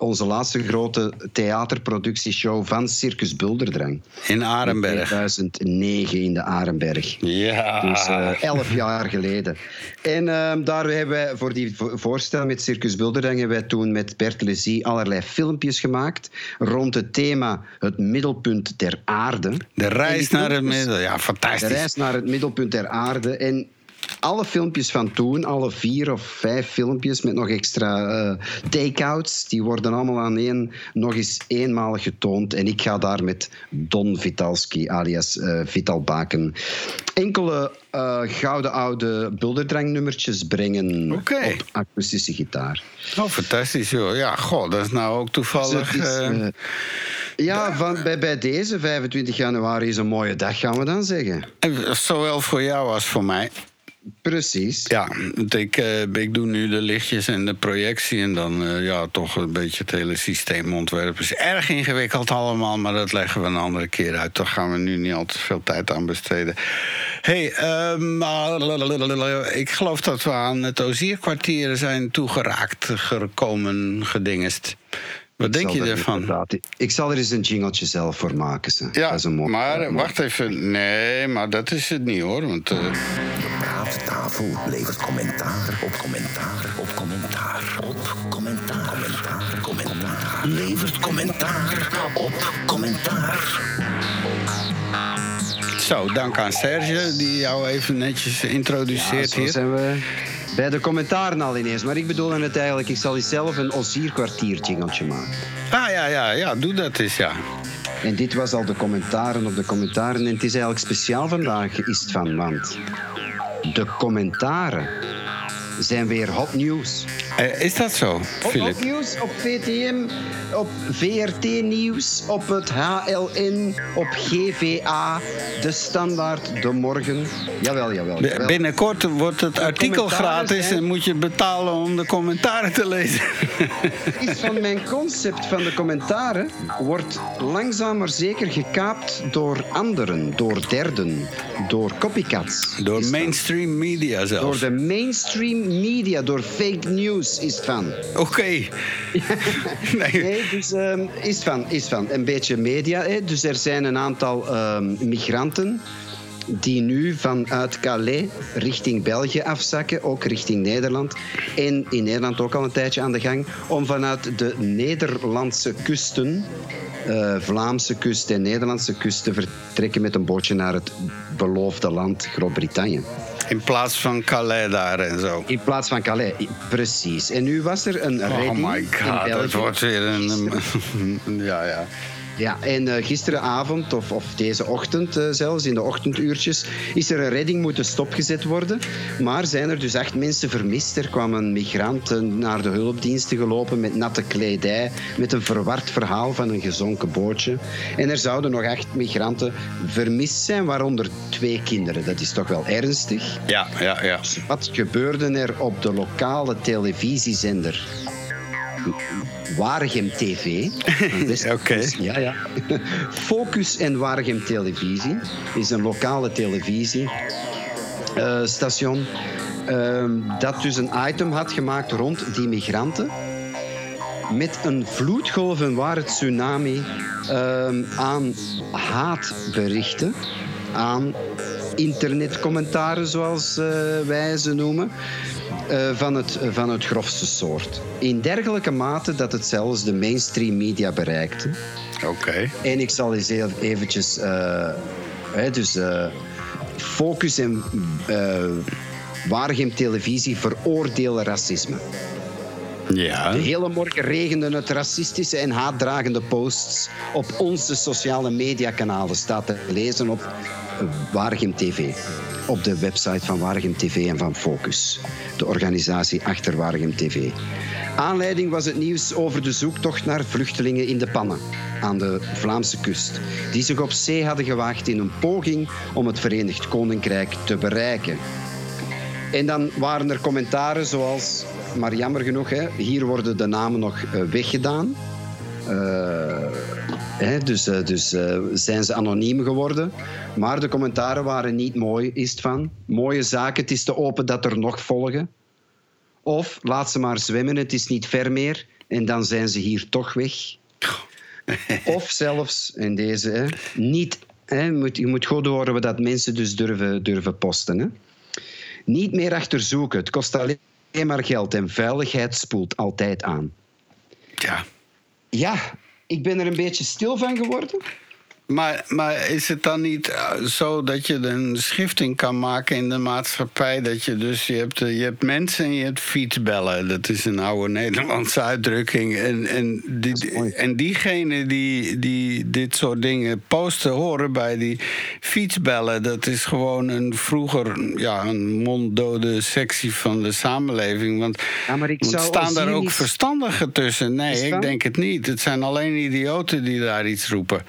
onze laatste grote theaterproductieshow van Circus Bulderdrang. In Arenberg. 2009 in de Arenberg. Ja. Dus eh, elf jaar geleden. En ehm, daar hebben wij voor die vo- voorstel met Circus Bulderang hebben wij toen met Bert Lezie allerlei filmpjes gemaakt rond het thema het middelpunt der aarde. De reis naar het midden. Ja, de fantastisch. reis naar het middelpunt der aarde. En alle filmpjes van toen, alle vier of vijf filmpjes met nog extra eh take-outs, die worden allemaal aan één nog eens eenmalig getoond. En ik ga daar met Don Vitalski, alias eh, Vital Baken, enkele eh, gouden oude bulderdrang-nummertjes brengen op akoestische gitaar. Oh, fantastisch, joh. Ja, goh, dat is nou ook toevallig... Dus is, ja, van, bij, bij deze 25 januari is een mooie dag, gaan we dan zeggen. Zowel voor jou als voor mij. Precies. Ja, ik, eh, ik doe nu de lichtjes en de projectie... en dan eh, ja, toch een beetje het hele systeem ontwerpen. is erg ingewikkeld allemaal, maar dat leggen we een andere keer uit. Daar gaan we nu niet al te veel tijd aan besteden. hey, ehm, uh, ik geloof dat we aan het Ozierkwartier zijn toegeraakt, gekomen, gedingest. Wat denk je ervan? Ik zal er eens een jingeltje zelf voor maken. Ze. Ja, maar wacht even. Nee, maar dat is het niet hoor. Want, uh... De praattafel levert commentaar op commentaar op commentaar op commentaar. Commentaar, commentaar. Levert commentaar op commentaar. Zo, dank aan Serge die jou even netjes introduceert ja, hier. zijn we bij de commentaren al ineens. Maar ik bedoel het eigenlijk, ik zal zelf een Ossierkwartier jingeltje maken. Ah ja, ja, ja, doe dat eens, ja. En dit was al de commentaren op de commentaren. En het is eigenlijk speciaal vandaag, is het van, want de commentaren zijn weer hot nieuws. Uh, is dat zo, Philip? Hot nieuws op VTM, op VRT Nieuws, op het HLN, op GVA, De Standaard, De Morgen. Jawel, jawel. jawel. Binnenkort wordt het artikel gratis zijn... en moet je betalen om de commentaren te lezen. Iets van mijn concept van de commentaren wordt langzaam maar zeker gekaapt door anderen, door derden, door copycats. Door mainstream media zelfs. Door de mainstream media, door fake news is het van. Oké. Okay. nee. nee. dus um, is van, is van. Een beetje media. Hè. Dus er zijn een aantal um, migranten die nu vanuit Calais richting België afzakken, ook richting Nederland. En in Nederland ook al een tijdje aan de gang, om vanuit de Nederlandse kusten, uh, Vlaamse kust en Nederlandse kust, te vertrekken met een bootje naar het beloofde land Groot-Brittannië. In plaats van Calais daar en zo. In plaats van Calais, precies. En nu was er een redding Oh my god, dat wordt weer een... ja, ja. Ja, en uh, gisteravond, of, of deze ochtend uh, zelfs, in de ochtenduurtjes, is er een redding moeten stopgezet worden. Maar zijn er dus acht mensen vermist. Er kwamen migranten naar de hulpdiensten gelopen met natte kledij, met een verward verhaal van een gezonken bootje. En er zouden nog acht migranten vermist zijn, waaronder twee kinderen. Dat is toch wel ernstig? Ja, ja, ja. Wat gebeurde er op de lokale televisiezender? Waregem TV. Oké. Okay. Ja, ja. Focus en Waregem Televisie is een lokale televisiestation. Uh, dat dus een item had gemaakt rond die migranten. Met een vloedgolf, een ware tsunami uh, aan haatberichten. Aan internetcommentaren, zoals uh, wij ze noemen. Uh, van, het, van het grofste soort. In dergelijke mate dat het zelfs de mainstream media bereikte. Oké. Okay. En ik zal eens eventjes... Uh, hè, dus Focus en Waregem Televisie veroordelen racisme. De hele morgen regenden het racistische en haatdragende posts op onze sociale mediakanalen. Staat te lezen op Waregem TV. Op de website van Waregem TV en van Focus. De organisatie achter Waregem TV. Aanleiding was het nieuws over de zoektocht naar vluchtelingen in de pannen aan de Vlaamse kust, die zich op zee hadden gewaagd in een poging om het Verenigd Koninkrijk te bereiken. En dan waren er commentaren zoals, maar jammer genoeg, hè, hier worden de namen nog uh, weggedaan. Uh, hè, dus uh, dus zijn ze anoniem geworden. Maar de commentaren waren niet mooi, is het van. Mooie zaken, het is te open dat er nog volgen. Of laat ze maar zwemmen, het is niet ver meer. En dan zijn ze hier toch weg. of zelfs, in deze, hè, niet, hè, je, moet, je moet goed horen dat mensen dus durven, durven posten. Hè. Niet meer achterzoeken, het kost alleen maar geld en veiligheid spoelt altijd aan. Ja. Ja, ik ben er een beetje stil van geworden. Maar, maar is het dan niet zo dat je een schifting kan maken in de maatschappij? Dat je dus, je hebt, je hebt mensen en je hebt fietsbellen. Dat is een oude Nederlandse uitdrukking. En, en, die, en diegenen die, die dit soort dingen posten, horen bij die fietsbellen. Dat is gewoon een vroeger ja, een monddode sectie van de samenleving. Want, ja, maar ik want staan daar ook verstandigen tussen? Nee, ik denk het niet. Het zijn alleen idioten die daar iets roepen.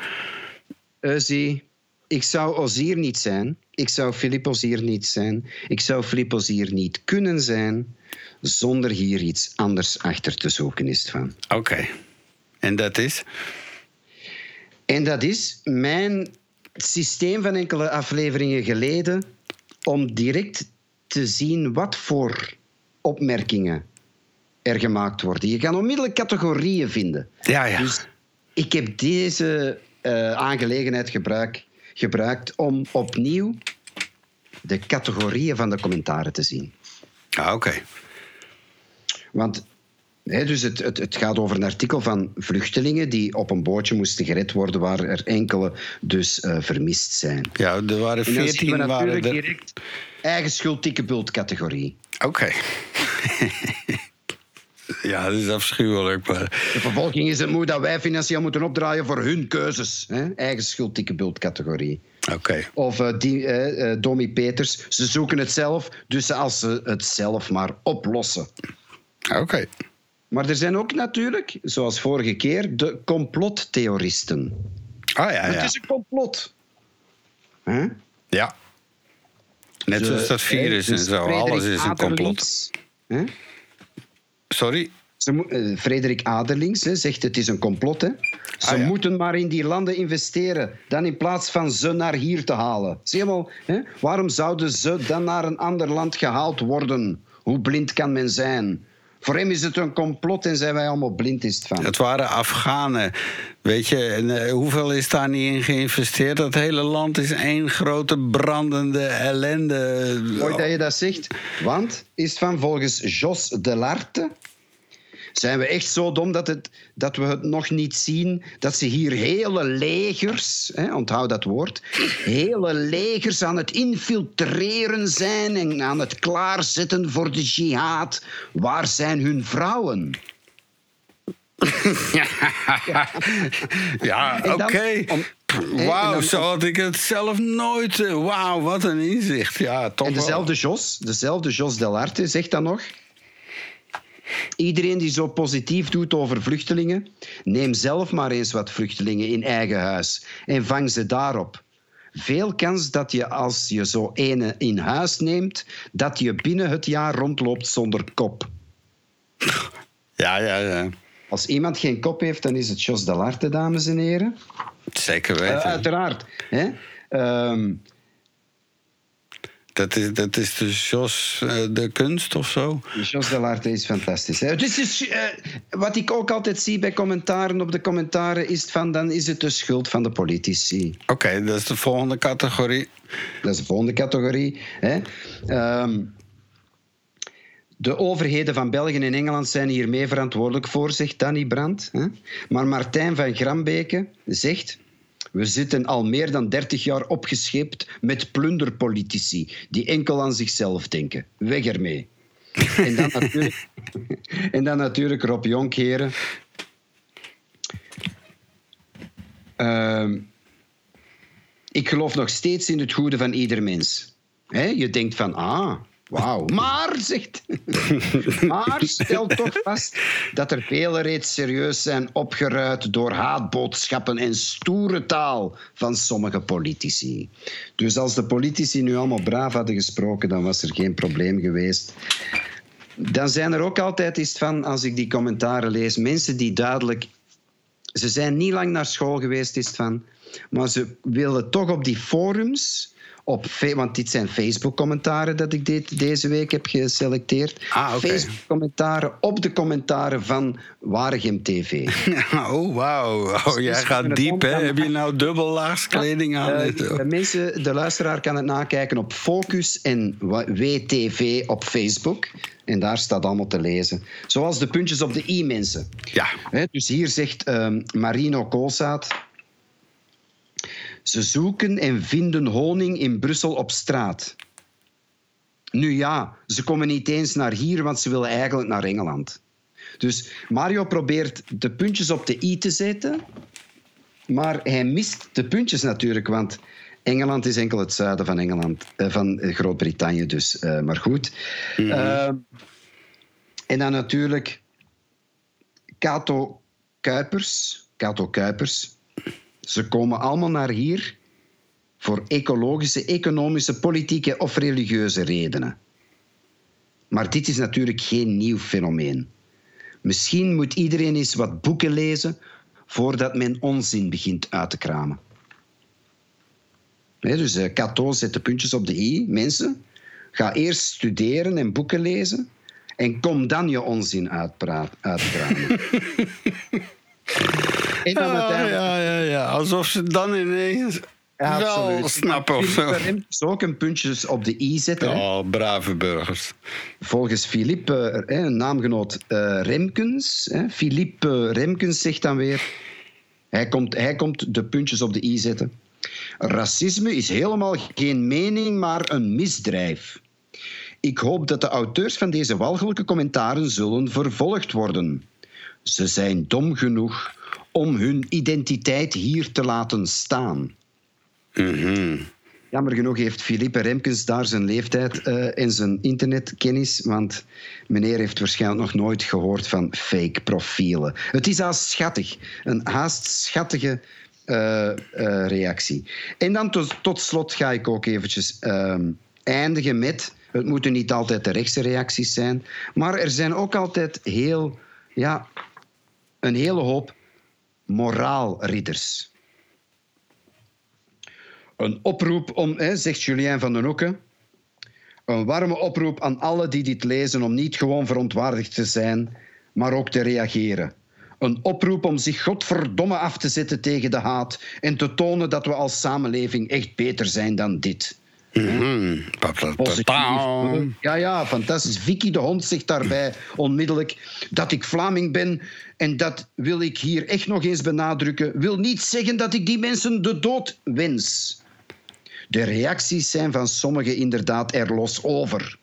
Uzi, ik zou Ozier niet zijn. Ik zou Filip Ozier niet zijn. Ik zou Filip Ozier niet kunnen zijn zonder hier iets anders achter te zoeken is van. Oké. Okay. En dat is? En dat is mijn systeem van enkele afleveringen geleden om direct te zien wat voor opmerkingen er gemaakt worden. Je kan onmiddellijk categorieën vinden. Ja, ja. Dus ik heb deze eh, aangelegenheid gebruik, gebruikt om opnieuw de categorieën van de commentaren te zien. Ah, oké. Want dus het, het, het gaat over een artikel van vluchtelingen die op een bootje moesten gered worden, waar er enkele dus eh, vermist zijn. Ja, er waren veertien. Waren natuurlijk er... direct eigen schuld, categorie. Oké. Ja, dat is afschuwelijk. Maar... De vervolging is het moe dat wij financieel moeten opdraaien voor hun keuzes. Hè? Eigen schuld, dikke bult categorie. Oké. Of eh, die, eh, eh, Domi Peters, ze zoeken het zelf, dus als ze het zelf maar oplossen. Oké. Maar er zijn ook natuurlijk, zoals vorige keer, de complottheoristen. Ah ja, Het ja. is een complot. Ja. Net zoals dat virus en dus zo. Alles is een complot. Hè? Sorry? Ze eh, Frederik Aderlings hè, zegt het is een complot. Hè. Ze Ah, ja. moeten maar in die landen investeren, dan in plaats van ze naar hier te halen. Zie je wel, hè? waarom zouden ze dan naar een ander land gehaald worden? Hoe blind kan men zijn? Voor hem is het een complot en zijn wij allemaal blind is het van. Het waren Afghanen. Weet je, en, eh, hoeveel is daar niet in geïnvesteerd? Dat hele land is één grote brandende ellende. Mooi dat je dat zegt. Want, is van volgens Jos Delarte... Zijn we echt zo dom dat, het, dat we het nog niet zien? Dat ze hier hele legers, hè, onthoud dat woord, hele legers aan het infiltreren zijn en aan het klaarzetten voor de jihad. Waar zijn hun vrouwen? Ja, oké. Wauw, zo had ik het zelf nooit. eh, Wauw, wat een inzicht. Ja, toch En wel. dezelfde Jos, dezelfde Jos Delarte zegt dan nog... Iedereen die zo positief doet over vluchtelingen, neem zelf maar eens wat vluchtelingen in eigen huis en vang ze daarop. Veel kans dat je als je zo ene in huis neemt, dat je binnen het jaar rondloopt zonder kop. Ja, ja, ja. Als iemand geen kop heeft, dan is het Jos Delarte, dames en heren. Zeker Eh, weten. uiteraard. Hè? Ehm, dat, is, dat is dus Jos eh, de kunst of zo. Jos Delarte is fantastisch. Hè? Dus eh, wat ik ook altijd zie bij commentaren op de commentaren is van dan is het de schuld van de politici. Oké, dat is de volgende categorie. Dat is de volgende categorie. Hè? Ehm, de overheden van België en Engeland zijn hier mee verantwoordelijk voor, zegt Danny Brandt. Hè? Maar Martijn van Grambeke zegt... We zitten al meer dan 30 jaar opgescheept met plunderpolitici die enkel aan zichzelf denken. Weg ermee. En dan natuurlijk, en dan natuurlijk Rob Jonkheren. Ehm, ik geloof nog steeds in het goede van ieder mens. Je denkt van, ah, wauw. Maar, zegt... maar stel toch vast dat er velen reeds serieus zijn opgeruid door haatboodschappen en stoere taal van sommige politici. Dus als de politici nu allemaal braaf hadden gesproken, dan was er geen probleem geweest. Dan zijn er ook altijd iets van, als ik die commentaren lees, mensen die duidelijk ze zijn niet lang naar school geweest, is van. Maar ze willen toch op die forums. Op, want dit zijn Facebook-commentaren dat ik dit, deze week heb geselecteerd. Ah. Facebook-commentaren op de commentaren van Waregem TV. oh, wauw. Oh, jij Dus gaat met diep, hè? Heb je nou dubbellaags kleding aan? Eh, de mensen, de luisteraar kan het nakijken op Focus en WTV op Facebook. En daar staat allemaal te lezen. Zoals de puntjes op de i, mensen. Ja. Dus hier zegt ehm, Marino Koolzaad... Ze zoeken en vinden honing in Brussel op straat. Nu ja, ze komen niet eens naar hier, want ze willen eigenlijk naar Engeland. Dus Mario probeert de puntjes op de i te zetten... Maar hij mist de puntjes natuurlijk, want Engeland is enkel het zuiden van, Engeland, eh, van Groot-Brittannië. Dus, eh, maar goed. Eh, en dan natuurlijk Kato Kuipers. Kato Kuipers. Ze komen allemaal naar hier voor ecologische, economische, politieke of religieuze redenen. Maar dit is natuurlijk geen nieuw fenomeen. Misschien moet iedereen eens wat boeken lezen voordat men onzin begint uit te kramen. Dus eh Cato zet de puntjes op de i. Mensen, ga eerst studeren en boeken lezen. En kom dan je onzin uitpraat, uitkramen. dan Oh, ja, ja, ja. Alsof ze dan ineens Ja, wel absoluut. snappen of zo. Ook een puntjes op de i zetten. hè. Oh, brave burgers. Volgens Philippe, eh, een naamgenoot eh, Remkens, Philippe Remkens zegt dan weer... Hij komt, hij komt de puntjes op de i zetten. Racisme is helemaal geen mening, maar een misdrijf. Ik hoop dat de auteurs van deze walgelijke commentaren zullen vervolgd worden. Ze zijn dom genoeg om hun identiteit hier te laten staan. Jammer genoeg heeft Philippe Remkens daar zijn leeftijd eh, en zijn internetkennis, want meneer heeft waarschijnlijk nog nooit gehoord van fake profielen. Het is haast schattig, een haast schattige eh, eh, reactie. En dan tot, tot slot ga ik ook eventjes ehm, eindigen met, het moeten niet altijd de rechtse reacties zijn, maar er zijn ook altijd heel, ja, een hele hoop moraalridders. Een oproep om, hè, zegt Julien van den Hoeken. Een warme oproep aan alle die dit lezen om niet gewoon verontwaardigd te zijn, maar ook te reageren. Een oproep om zich godverdomme af te zetten tegen de haat en te tonen dat we als samenleving echt beter zijn dan dit. Positief. Ja, ja, fantastisch. Vicky de Hond zegt daarbij onmiddellijk dat ik Vlaming ben en dat wil ik hier echt nog eens benadrukken. Wil niet zeggen dat ik die mensen de dood wens. De reacties zijn van sommigen inderdaad er los over.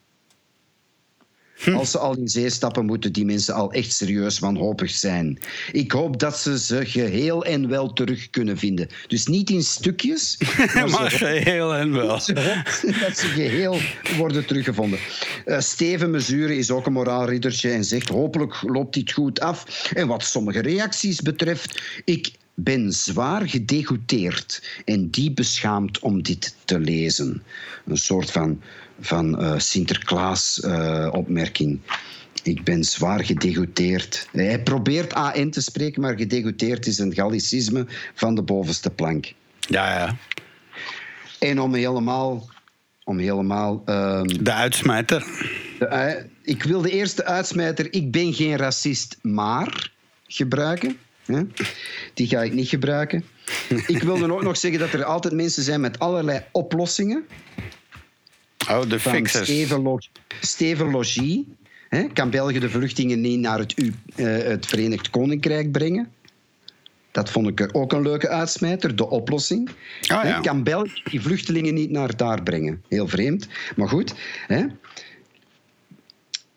Als ze al in zee stappen, moeten die mensen al echt serieus wanhopig zijn. Ik hoop dat ze ze geheel en wel terug kunnen vinden. Dus niet in stukjes, maar, Maar ze- geheel en wel. ze hoopt dat ze geheel worden teruggevonden. Eh, Steven Mesure is ook een moraalriddertje en zegt hopelijk loopt dit goed af. En wat sommige reacties betreft, ik ben zwaar gedegoûteerd en diep beschaamd om dit te lezen. Een soort van, van eh, Sinterklaas-opmerking. ik ben zwaar gedegoûteerd. Hij probeert AN te spreken, maar gedegoûteerd is een Gallicisme van de bovenste plank. Ja, ja. En om helemaal. Om helemaal ehm, De uitsmijter. de, eh, ik wil de eerste uitsmijter, ik ben geen racist, maar gebruiken. Die ga ik niet gebruiken. Ik wil dan ook nog zeggen dat er altijd mensen zijn met allerlei oplossingen. Oh, de fixers. Steven, Lo- Steven Logie. Hè? Kan België de vluchtelingen niet naar het, U- eh, het Verenigd Koninkrijk brengen? Dat vond ik ook een leuke uitsmijter, de oplossing. Ah, ja. Kan België die vluchtelingen niet naar daar brengen? Heel vreemd, maar goed. Hè?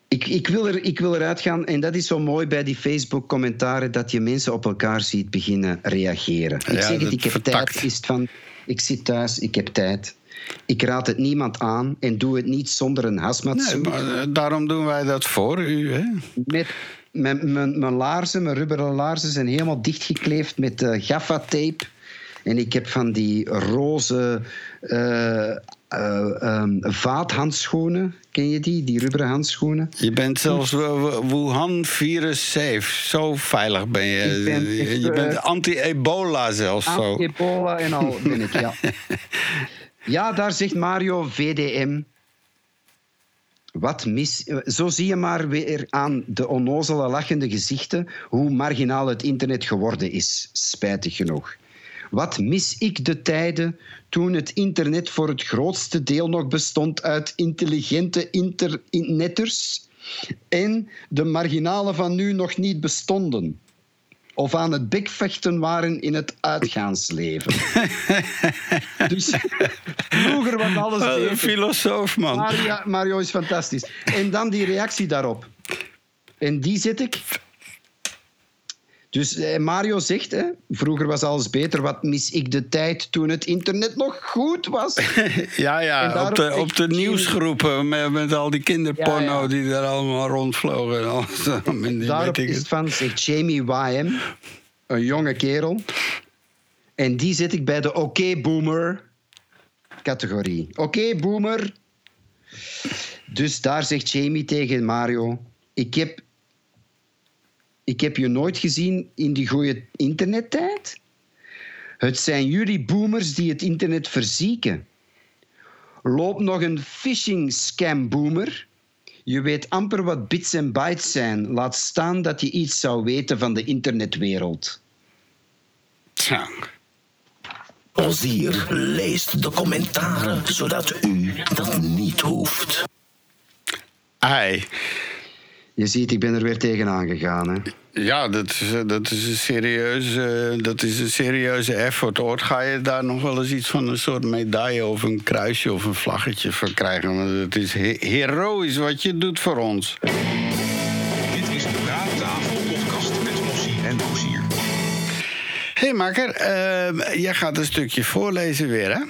Ik, ik, wil er, ik wil eruit gaan, en dat is zo mooi bij die Facebook-commentaren, dat je mensen op elkaar ziet beginnen reageren. Ik Ja, zeg het, ik heb vertakt. tijd, is het van, ik zit thuis, ik heb tijd. Ik raad het niemand aan en doe het niet zonder een Nee, hazmatsuit. maar eh, daarom doen wij dat voor u. Hè? Met mijn, mijn, mijn laarzen, mijn rubberen laarzen zijn helemaal dichtgekleefd met eh gaffa-tape. En ik heb van die roze eh, eh, ehm, vaathandschoenen. Ken je die? Die rubberen handschoenen. Je bent zelfs Wu- Wu- Wuhan virus safe. Zo veilig ben je. Ik ben echt, je bent anti-ebola zelfs zo. Anti-ebola en al ben ik, ja. Ja, daar zegt Mario VDM. Wat mis... Zo zie je maar weer aan de onnozele lachende gezichten hoe marginaal het internet geworden is, spijtig genoeg. Wat mis ik de tijden toen het internet voor het grootste deel nog bestond uit intelligente internetters en de marginalen van nu nog niet bestonden? Of aan het bekvechten waren in het uitgaansleven. dus vroeger was alles Wat een filosoof, man. Mario, Mario is fantastisch. En dan die reactie daarop. En die zet ik. Dus eh, Mario zegt, hè, vroeger was alles beter. Wat mis ik de tijd toen het internet nog goed was? Ja, ja, op de, op de nieuwsgroepen met, met al die kinderporno Ja, ja. die daar allemaal rondvlogen. En Daarop is het. van, zegt Jamie YM, een jonge kerel. En die zet ik bij de oké-boomer categorie. Oké, boomer. Dus daar zegt Jamie tegen Mario: Ik heb, ik heb je nooit gezien in die goede internettijd. Het zijn jullie boomers die het internet verzieken. Loopt nog een phishing scam boomer. Je weet amper wat bits en bytes zijn. Laat staan dat je iets zou weten van de internetwereld. Tja. Ozier leest de commentaren, zodat u dat niet hoeft. Ai. Je ziet, ik ben er weer tegenaan gegaan. Hè? Ja, dat is, eh, dat, is een serieuze, dat is een serieuze effort. Ooit ga je daar nog wel eens iets van een soort medaille of een kruisje of een vlaggetje voor krijgen. Want het is he- heroïs wat je doet voor ons. Dit is de Praattafel podcast met Mossie en Ozier. Hé hey, Makker, eh, jij gaat een stukje voorlezen weer, hè?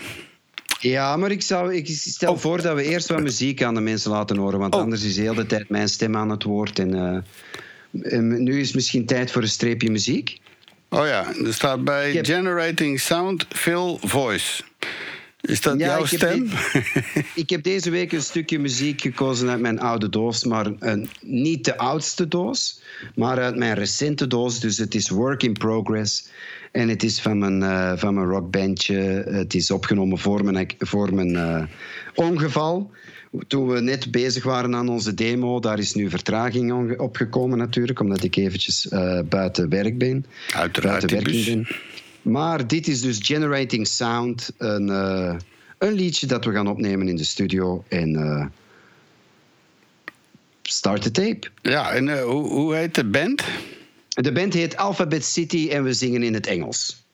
Ja, maar ik, zou, ik stel voor dat we eerst wat muziek aan de mensen laten horen. Want anders is de hele tijd mijn stem aan het woord. En, eh, en nu is het misschien tijd voor een streepje muziek. Oh ja, er staat bij Generating Sound Fill Voice. Is dat Ja, jouw ik heb stem? Ik heb deze week een stukje muziek gekozen uit mijn oude doos, maar een, niet de oudste doos, maar uit mijn recente doos. Dus het is work in progress. En het is van mijn, eh, van mijn rockbandje. Het is opgenomen voor mijn, voor mijn eh, ongeval. Toen we net bezig waren aan onze demo, daar is nu vertraging opgekomen natuurlijk, omdat ik eventjes eh, buiten werk ben. Uiteraard, buiten ben. Maar dit is dus Generating Sound, een, een liedje dat we gaan opnemen in de studio. En start the tape. Ja, en hoe, hoe heet de band? De band heet Alphabet City en we zingen in het Engels.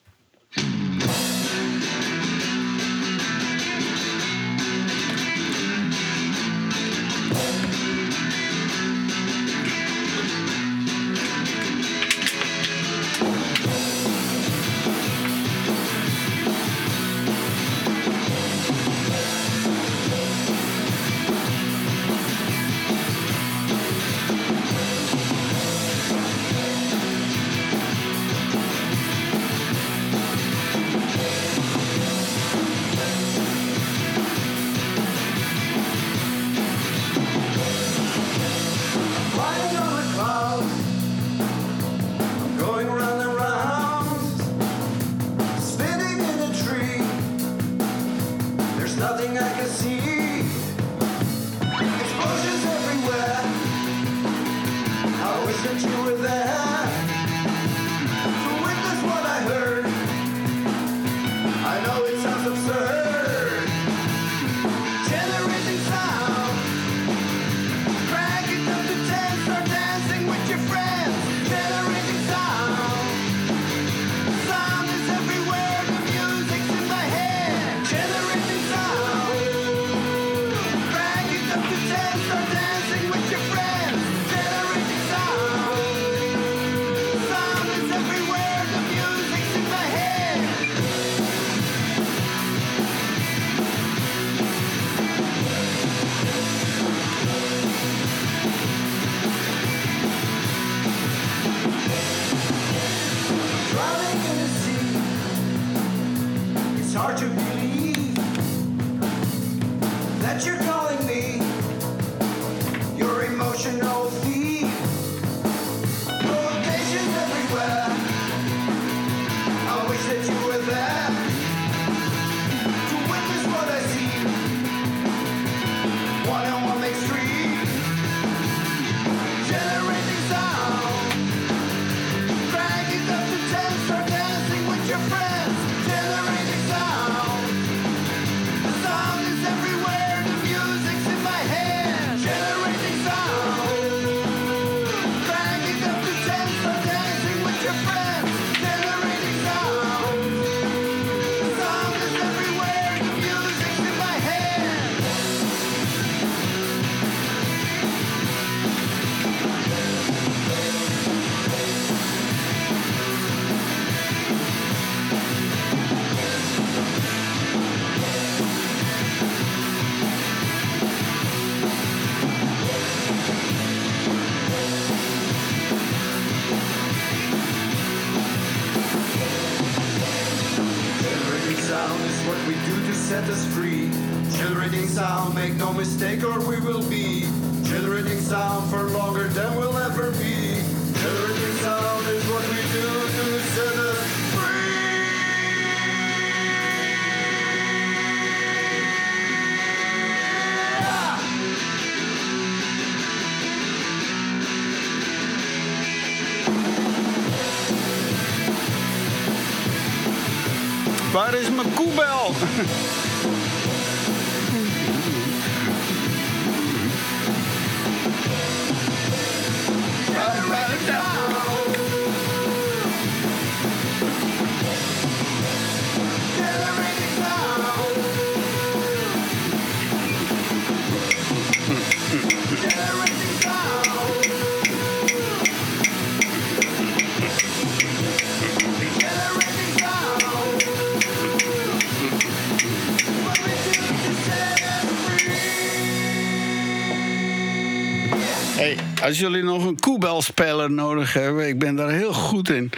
Als jullie nog een koebelspeler nodig hebben, ik ben daar heel goed in.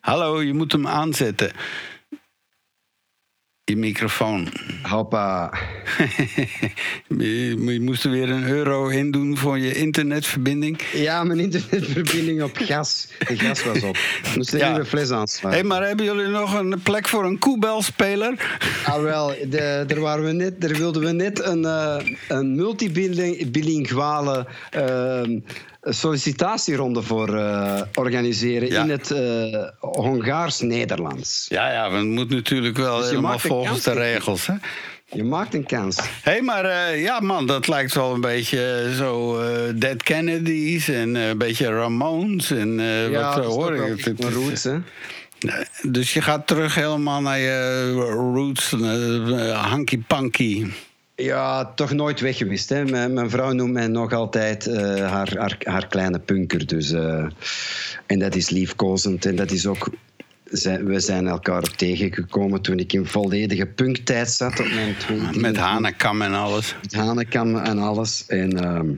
Hallo, je moet hem aanzetten. Je microfoon. Hoppa. je, moest er weer een euro in doen voor je internetverbinding. Ja, mijn internetverbinding op gas. De gas was op. Ik moest een Ja. nieuwe fles aansluiten. maar hebben jullie nog een plek voor een koebelspeler? Ah, wel, de, daar, waren we net, daar wilden we net een, eh, een multibilinguale ehm, sollicitatieronde voor eh, organiseren Ja. in het eh, Hongaars-Nederlands. Ja, ja, want het moet natuurlijk wel Dus helemaal volgens de regels. Hè? Je maakt een kans. Hé, maar eh, ja, man, dat lijkt wel een beetje eh, zo eh, Dead Kennedys en een beetje Ramones en ja, wat hoor ik. Het roots, hè? Dus je gaat terug helemaal naar je roots, hanky panky. Ja, toch nooit weg geweest. Hè. Mijn, mijn vrouw noemt mij nog altijd haar, haar, haar kleine punker. Dus, en dat is liefkozend. En dat is ook... We zijn elkaar tegengekomen toen ik in volledige punktijd zat op mijn twee Met hanenkam en alles. Met hanekam en alles. En, ehm,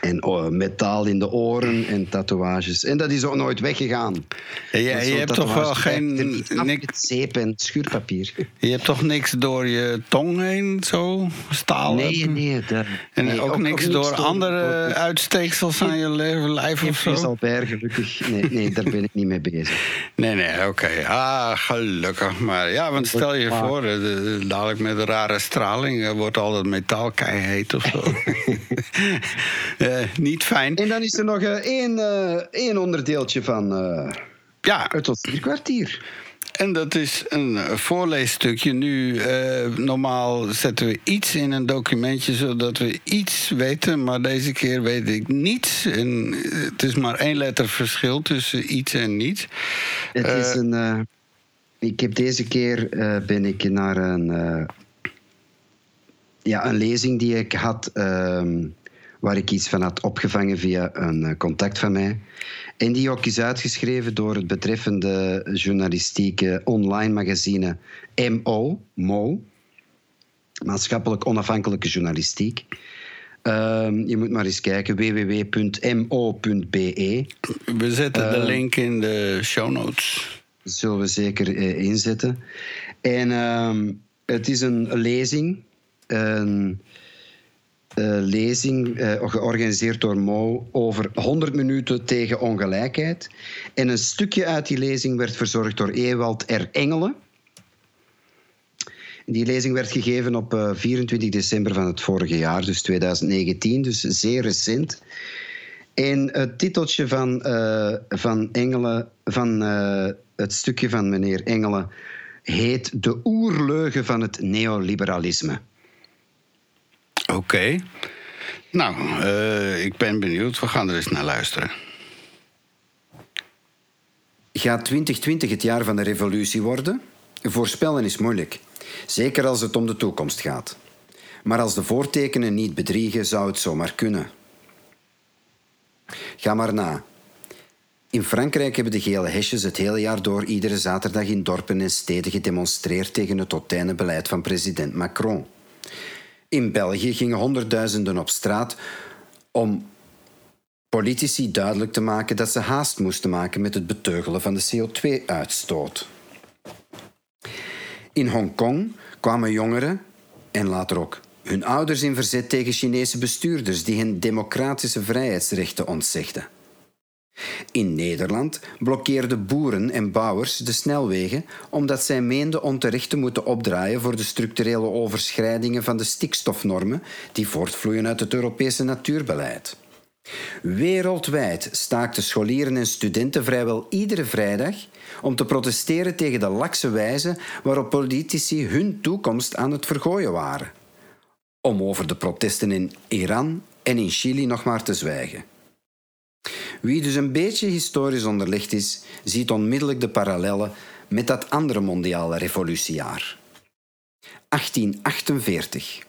en oh, metaal in de oren en tatoeages. En dat is ook nooit weggegaan. Je- je hebt toch wel geen- blijft niet af nik- met zeep en schuurpapier. Je hebt toch niks door je tong heen, zo? Staal? Nee, nee. Dat, En nee, ook, niks door andere uitsteeksels aan je lijf of zo? Albert, gelukkig. Nee, nee, daar ben ik niet mee bezig. Nee, nee, oké. Ah, gelukkig. Maar ja, want stel je voor, eh, de- dadelijk met rare straling eh, wordt al dat metaal keihard of zo. Eh, niet fijn. En dan is er nog eh, één, eh, één onderdeeltje van Ja, het kwartier. en dat is een voorleesstukje. Nu, normaal zetten we iets in een documentje zodat we iets weten, maar deze keer weet ik niets. En het is maar één letter verschil tussen iets en niets. Het is een... ik heb deze keer ben ik naar een... ja, een lezing die ik had... ehm, waar ik iets van had opgevangen via een eh, contact van mij. En die ook is uitgeschreven door het betreffende journalistieke online magazine MO, MO. Maatschappelijk onafhankelijke journalistiek. Ehm, je moet maar eens kijken, www.mo.be. we zetten de eh, link in de show notes. Dat zullen we zeker eh, inzetten. En ehm, het is een lezing. Een lezing eh, georganiseerd door Mo over 100 minuten tegen ongelijkheid. En een stukje uit die lezing werd verzorgd door Ewald R. Engelen. Die lezing werd gegeven op eh, 24 december van het vorige jaar, dus 2019, dus zeer recent. En het titeltje van, eh, van Engelen, van eh, het stukje van meneer Engelen, heet De oerleugen van het neoliberalisme. Oké. Nou, eh, ik ben benieuwd. We gaan er eens naar luisteren. Gaat 2020 het jaar van de revolutie worden? Voorspellen is moeilijk, zeker als het om de toekomst gaat. Maar als de voortekenen niet bedriegen, zou het zomaar kunnen. Ga maar na. In Frankrijk hebben de gele hesjes het hele jaar door iedere zaterdag in dorpen en steden gedemonstreerd tegen het hotijne beleid van president Macron. In België gingen honderdduizenden op straat om politici duidelijk te maken dat ze haast moesten maken met het beteugelen van de CO2-uitstoot. In Hongkong kwamen jongeren en later ook hun ouders in verzet tegen Chinese bestuurders die hen democratische vrijheidsrechten ontzegden. In Nederland blokkeerden boeren en bouwers de snelwegen omdat zij meenden onterecht te moeten opdraaien voor de structurele overschrijdingen van de stikstofnormen die voortvloeien uit het Europese natuurbeleid. Wereldwijd staakten scholieren en studenten vrijwel iedere vrijdag om te protesteren tegen de lakse wijze waarop politici hun toekomst aan het vergooien waren. Om over de protesten in Iran en in Chili nog maar te zwijgen. Wie dus een beetje historisch onderlegd is, ziet onmiddellijk de parallellen met dat andere mondiale revolutiejaar. 1848.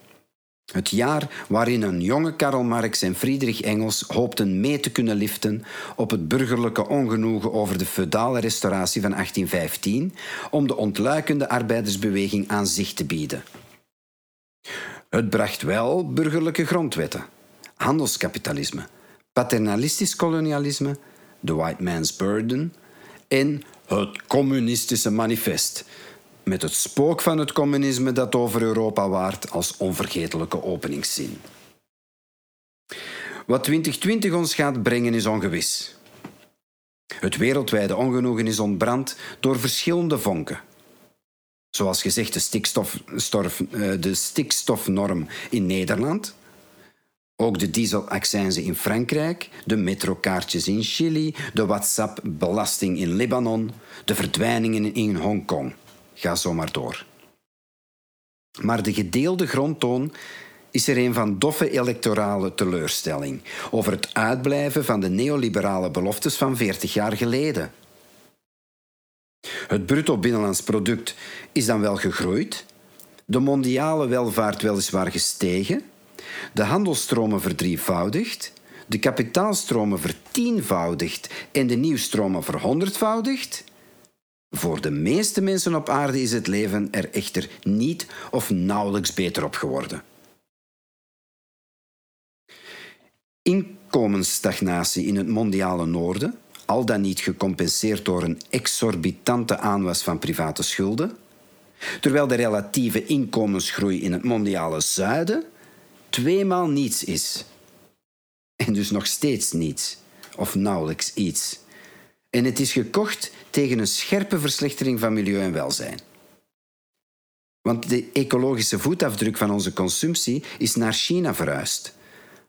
Het jaar waarin een jonge Karl Marx en Friedrich Engels hoopten mee te kunnen liften op het burgerlijke ongenoegen over de feudale restauratie van 1815 om de ontluikende arbeidersbeweging aan zich te bieden. Het bracht wel burgerlijke grondwetten, handelskapitalisme, paternalistisch kolonialisme, the white man's burden en het communistische manifest, met het spook van het communisme dat over Europa waart als onvergetelijke openingszin. Wat 2020 ons gaat brengen is ongewis. Het wereldwijde ongenoegen is ontbrand door verschillende vonken. Zoals gezegd de, eh, de stikstofnorm in Nederland, ook de dieselaccijnzen in Frankrijk, de metrokaartjes in Chili, de WhatsApp-belasting in Libanon, de verdwijningen in Hongkong. Ga zo maar door. Maar de gedeelde grondtoon is er een van doffe electorale teleurstelling over het uitblijven van de neoliberale beloftes van 40 jaar geleden. Het bruto binnenlands product is dan wel gegroeid, de mondiale welvaart weliswaar gestegen, de handelstromen verdrievoudigd, de kapitaalstromen vertienvoudigd en de nieuwstromen verhonderdvoudigd. Voor de meeste mensen op aarde is het leven er echter niet of nauwelijks beter op geworden. Inkomensstagnatie in het mondiale noorden, al dan niet gecompenseerd door een exorbitante aanwas van private schulden, terwijl de relatieve inkomensgroei in het mondiale zuiden tweemaal niets is. En dus nog steeds niets, of nauwelijks iets. En het is gekocht tegen een scherpe verslechtering van milieu en welzijn. Want de ecologische voetafdruk van onze consumptie is naar China verhuisd,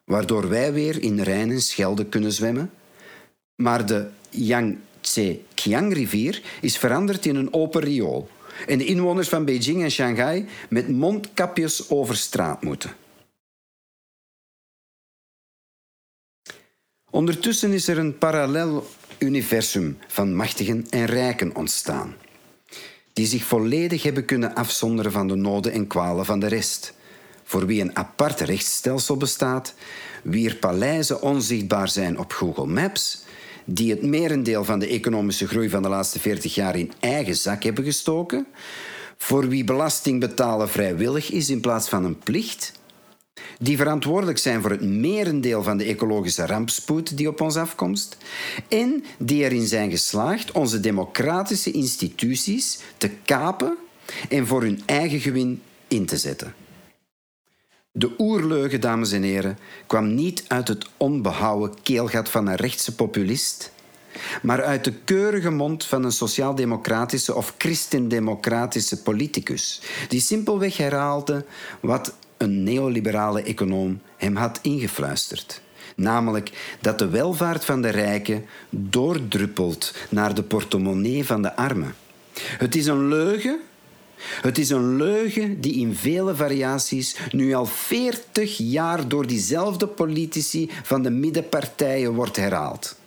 waardoor wij weer in Rijn en Schelde kunnen zwemmen. Maar de Yangtze-Kiang-rivier is veranderd in een open riool en de inwoners van Beijing en Shanghai met mondkapjes over straat moeten. Ondertussen is er een parallel universum van machtigen en rijken ontstaan, die zich volledig hebben kunnen afzonderen van de noden en kwalen van de rest, voor wie een apart rechtsstelsel bestaat, wier paleizen onzichtbaar zijn op Google Maps, die het merendeel van de economische groei van de laatste 40 jaar in eigen zak hebben gestoken, voor wie belasting betalen vrijwillig is in plaats van een plicht, die verantwoordelijk zijn voor het merendeel van de ecologische rampspoed die op ons afkomt, en die erin zijn geslaagd onze democratische instituties te kapen en voor hun eigen gewin in te zetten. De oerleugen, dames en heren, kwam niet uit het onbehouden keelgat van een rechtse populist, maar uit de keurige mond van een sociaal-democratische of christendemocratische politicus, die simpelweg herhaalde wat een neoliberale econoom hem had ingefluisterd. Namelijk dat de welvaart van de rijken doordruppelt naar de portemonnee van de armen. Het is een leugen. Het is een leugen die in vele variaties nu al 40 jaar door diezelfde politici van de middenpartijen wordt herhaald.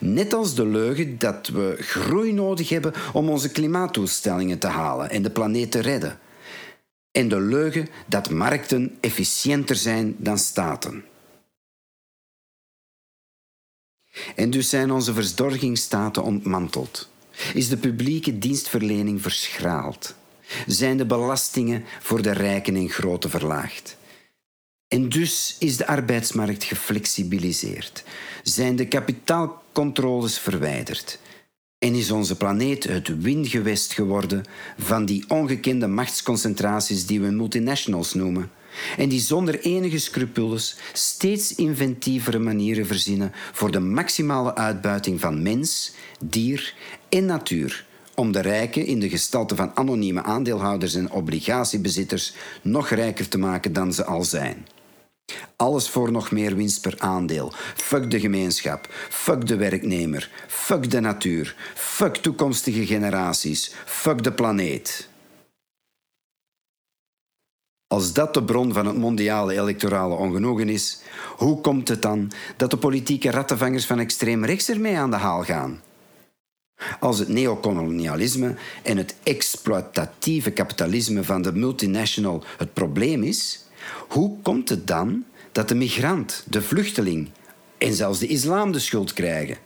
Net als de leugen dat we groei nodig hebben om onze klimaatdoelstellingen te halen en de planeet te redden en de leugen dat markten efficiënter zijn dan staten. En dus zijn onze verzorgingsstaten ontmanteld. Is de publieke dienstverlening verschraald. Zijn de belastingen voor de rijken en grote verlaagd. En dus is de arbeidsmarkt geflexibiliseerd. Zijn de kapitaalcontroles verwijderd en is onze planeet het wingewest geworden van die ongekende machtsconcentraties die we multinationals noemen. En die zonder enige scrupules steeds inventievere manieren verzinnen voor de maximale uitbuiting van mens, dier en natuur. Om de rijken in de gestalte van anonieme aandeelhouders en obligatiebezitters nog rijker te maken dan ze al zijn. Alles voor nog meer winst per aandeel. Fuck de gemeenschap. Fuck de werknemer. Fuck de natuur. Fuck toekomstige generaties. Fuck de planeet. Als dat de bron van het mondiale electorale ongenoegen is, hoe komt het dan dat de politieke rattenvangers van extreem rechts ermee aan de haal gaan? Als het neocolonialisme en het exploitatieve kapitalisme van de multinational het probleem is, hoe komt het dan dat de migrant, de vluchteling en zelfs de islam de schuld krijgen?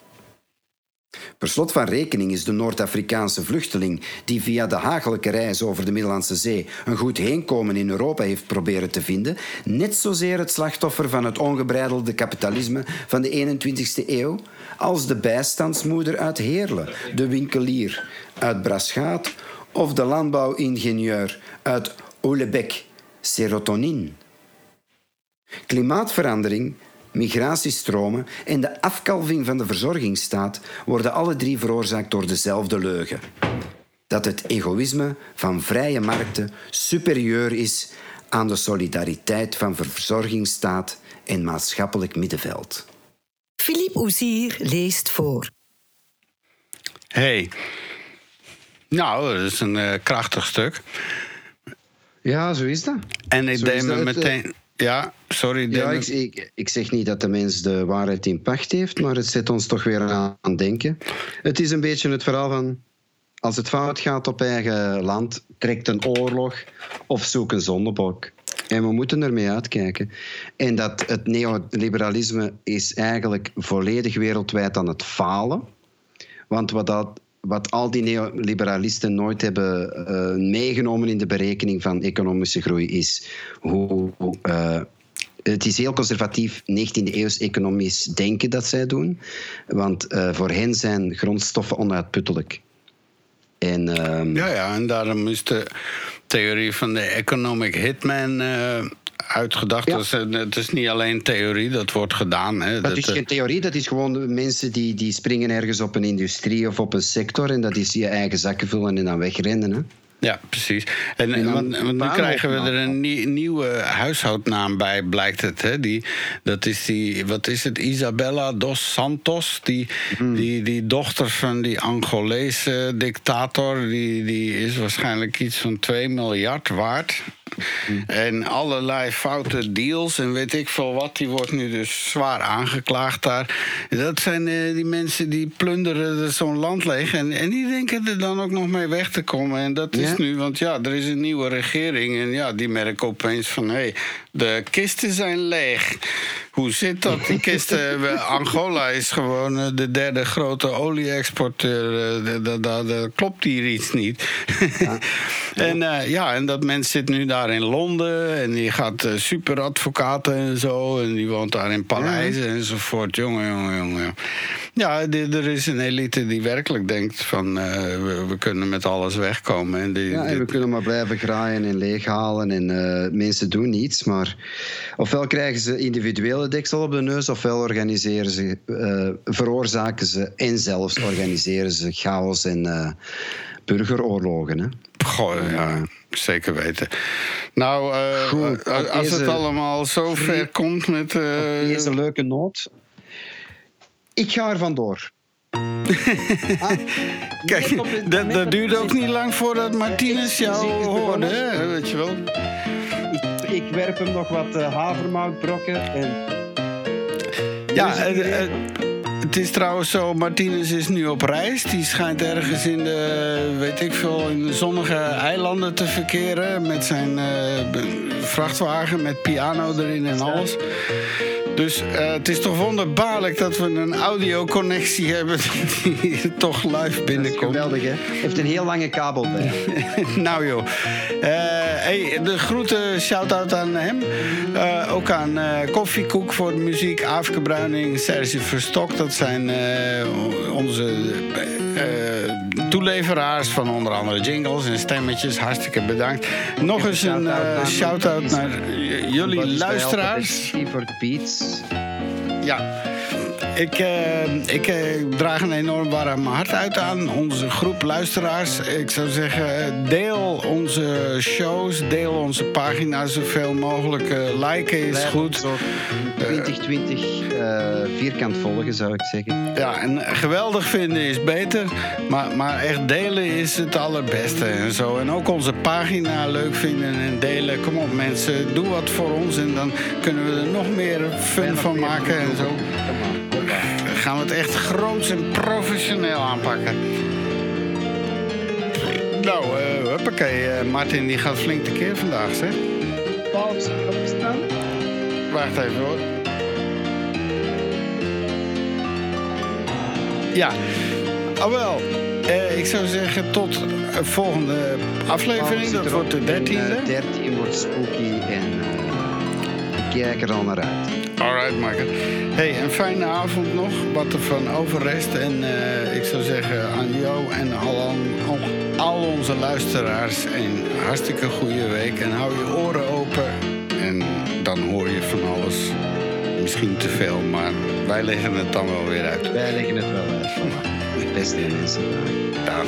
Per slot van rekening is de Noord-Afrikaanse vluchteling die via de hagelijke reis over de Middellandse Zee een goed heenkomen in Europa heeft proberen te vinden, net zozeer het slachtoffer van het ongebreidelde kapitalisme van de 21ste eeuw als de bijstandsmoeder uit Heerlen, de winkelier uit Braschaat of de landbouwingenieur uit Oelebek, serotonin. Klimaatverandering, migratiestromen en de afkalving van de verzorgingsstaat worden alle drie veroorzaakt door dezelfde leugen. Dat het egoïsme van vrije markten superieur is aan de solidariteit van verzorgingsstaat en maatschappelijk middenveld. Philippe Oezier leest voor. Hey. Nou, dat is een eh, krachtig stuk. Ja, zo is dat. En ik deed me meteen... Ja, sorry. Ja, ik, ik zeg niet dat de mens de waarheid in pacht heeft, maar het zet ons toch weer aan het denken. Het is een beetje het verhaal van. Als het fout gaat op eigen land, trekt een oorlog of zoek een zondebok. En we moeten ermee uitkijken. En dat het neoliberalisme is eigenlijk volledig wereldwijd aan het falen. Want wat, dat, wat al die neoliberalisten nooit hebben eh, meegenomen in de berekening van economische groei is hoe. eh, het is heel conservatief 19e eeuws economisch denken dat zij doen. Want eh, voor hen zijn grondstoffen onuitputtelijk. En, ehm, Ja, ja, en daarom is de theorie van de economic hitman eh, uitgedacht. Dat is, eh, het is niet alleen theorie, dat wordt gedaan. Hè. Dat is eh, geen theorie, dat is gewoon mensen die, die springen ergens op een industrie of op een sector en dat is je eigen zakken vullen en dan wegrennen. Hè. Ja, precies. En, En dan want, want nu krijgen we er een nie- nieuwe huishoudnaam bij, blijkt het. Hè? Die, dat is die, wat is het, Isabella dos Santos. Die, Hmm. die, die dochter van die Angolese dictator. Die, die is waarschijnlijk iets van 2 miljard waard. En allerlei foute deals en weet ik veel wat. Die wordt nu dus zwaar aangeklaagd daar. Dat zijn eh, die mensen die plunderen zo'n land leeg. En, en die denken er dan ook nog mee weg te komen. En dat is nu, want ja, er is een nieuwe regering. En ja, die merken opeens van... hé, hey, de kisten zijn leeg. Hoe zit dat? Die kisten... Angola is gewoon eh, de derde grote olie-exporteur. Eh, da- da- da- da- klopt hier iets niet. en eh, ja, en dat mens zit nu daar in Londen. En die gaat superadvocaten en zo. En die woont daar in paleizen enzovoort. Jongen, jongen, jongen. Ja, er is een elite die werkelijk denkt van... we, we kunnen met alles wegkomen. En die, Ja, en we kunnen maar blijven graaien en leeghalen en mensen doen niets. Maar ofwel krijgen ze individuele deksel op de neus, ofwel organiseren ze, eh, veroorzaken ze en zelfs organiseren ze chaos en eh, burgeroorlogen. Hè. Goh, ja, zeker weten. Nou, eh, Goed, als het allemaal zo ver komt met... eh, Deze leuke noot. Ik ga er vandoor. Kijk, dat, dat duurde ook niet lang voordat Martinez jou hoorde, hè, weet je wel. Ik, werp hem nog wat uh, havermoutbrokken. En... Ja, eh, eh, het is trouwens zo, Martinez is nu op reis. Die schijnt ergens in de, weet ik veel, in de zonnige eilanden te verkeren... met zijn eh, vrachtwagen, met piano erin en alles. Dus eh, het is toch wonderbaarlijk dat we een audioconnectie hebben... die toch live binnenkomt. Geweldig, hè? Heeft een heel lange kabel bij. nou joh. Eh, hey, de groeten, shout-out aan hem. Eh, ook aan eh, Koffiekoek voor de muziek. Aafke Bruining, Serge Verstok. Dat zijn eh, onze eh, toeleveraars van onder andere jingles en stemmetjes. Hartstikke bedankt. Nog eens een eh, shout-out naar j- jullie luisteraars. Voor Beats. Ja. Ik, eh, ik eh, draag een enorm warm hart uit aan onze groep luisteraars. Ik zou zeggen, deel onze shows, deel onze pagina's zoveel mogelijk. Eh, liken is goed. ook 2020 eh, vierkant volgen, zou ik zeggen. Ja, en geweldig vinden is beter, maar, maar echt delen is het allerbeste en zo. En ook onze pagina leuk vinden en delen. Kom op mensen, doe wat voor ons en dan kunnen we er nog meer fun van maken en zo. Gaan we het echt groots en professioneel aanpakken. Nou, huppakee, eh, Martin die gaat flink tekeer vandaag, zeg. Wacht even hoor. Ja, al wel. Eh, ik zou zeggen tot de volgende aflevering. Dat wordt de dertiende. 13 wordt spooky en kijk er al naar uit. Alright, Marker. Hey, een fijne avond nog. Wat er van overrest. En eh, ik zou zeggen aan jou en al, al, onze luisteraars een hartstikke goede week. En hou je oren open. En dan hoor je van alles. Misschien te veel, maar wij leggen het dan wel weer uit. Wij leggen het wel uit. Beste mensen. Daar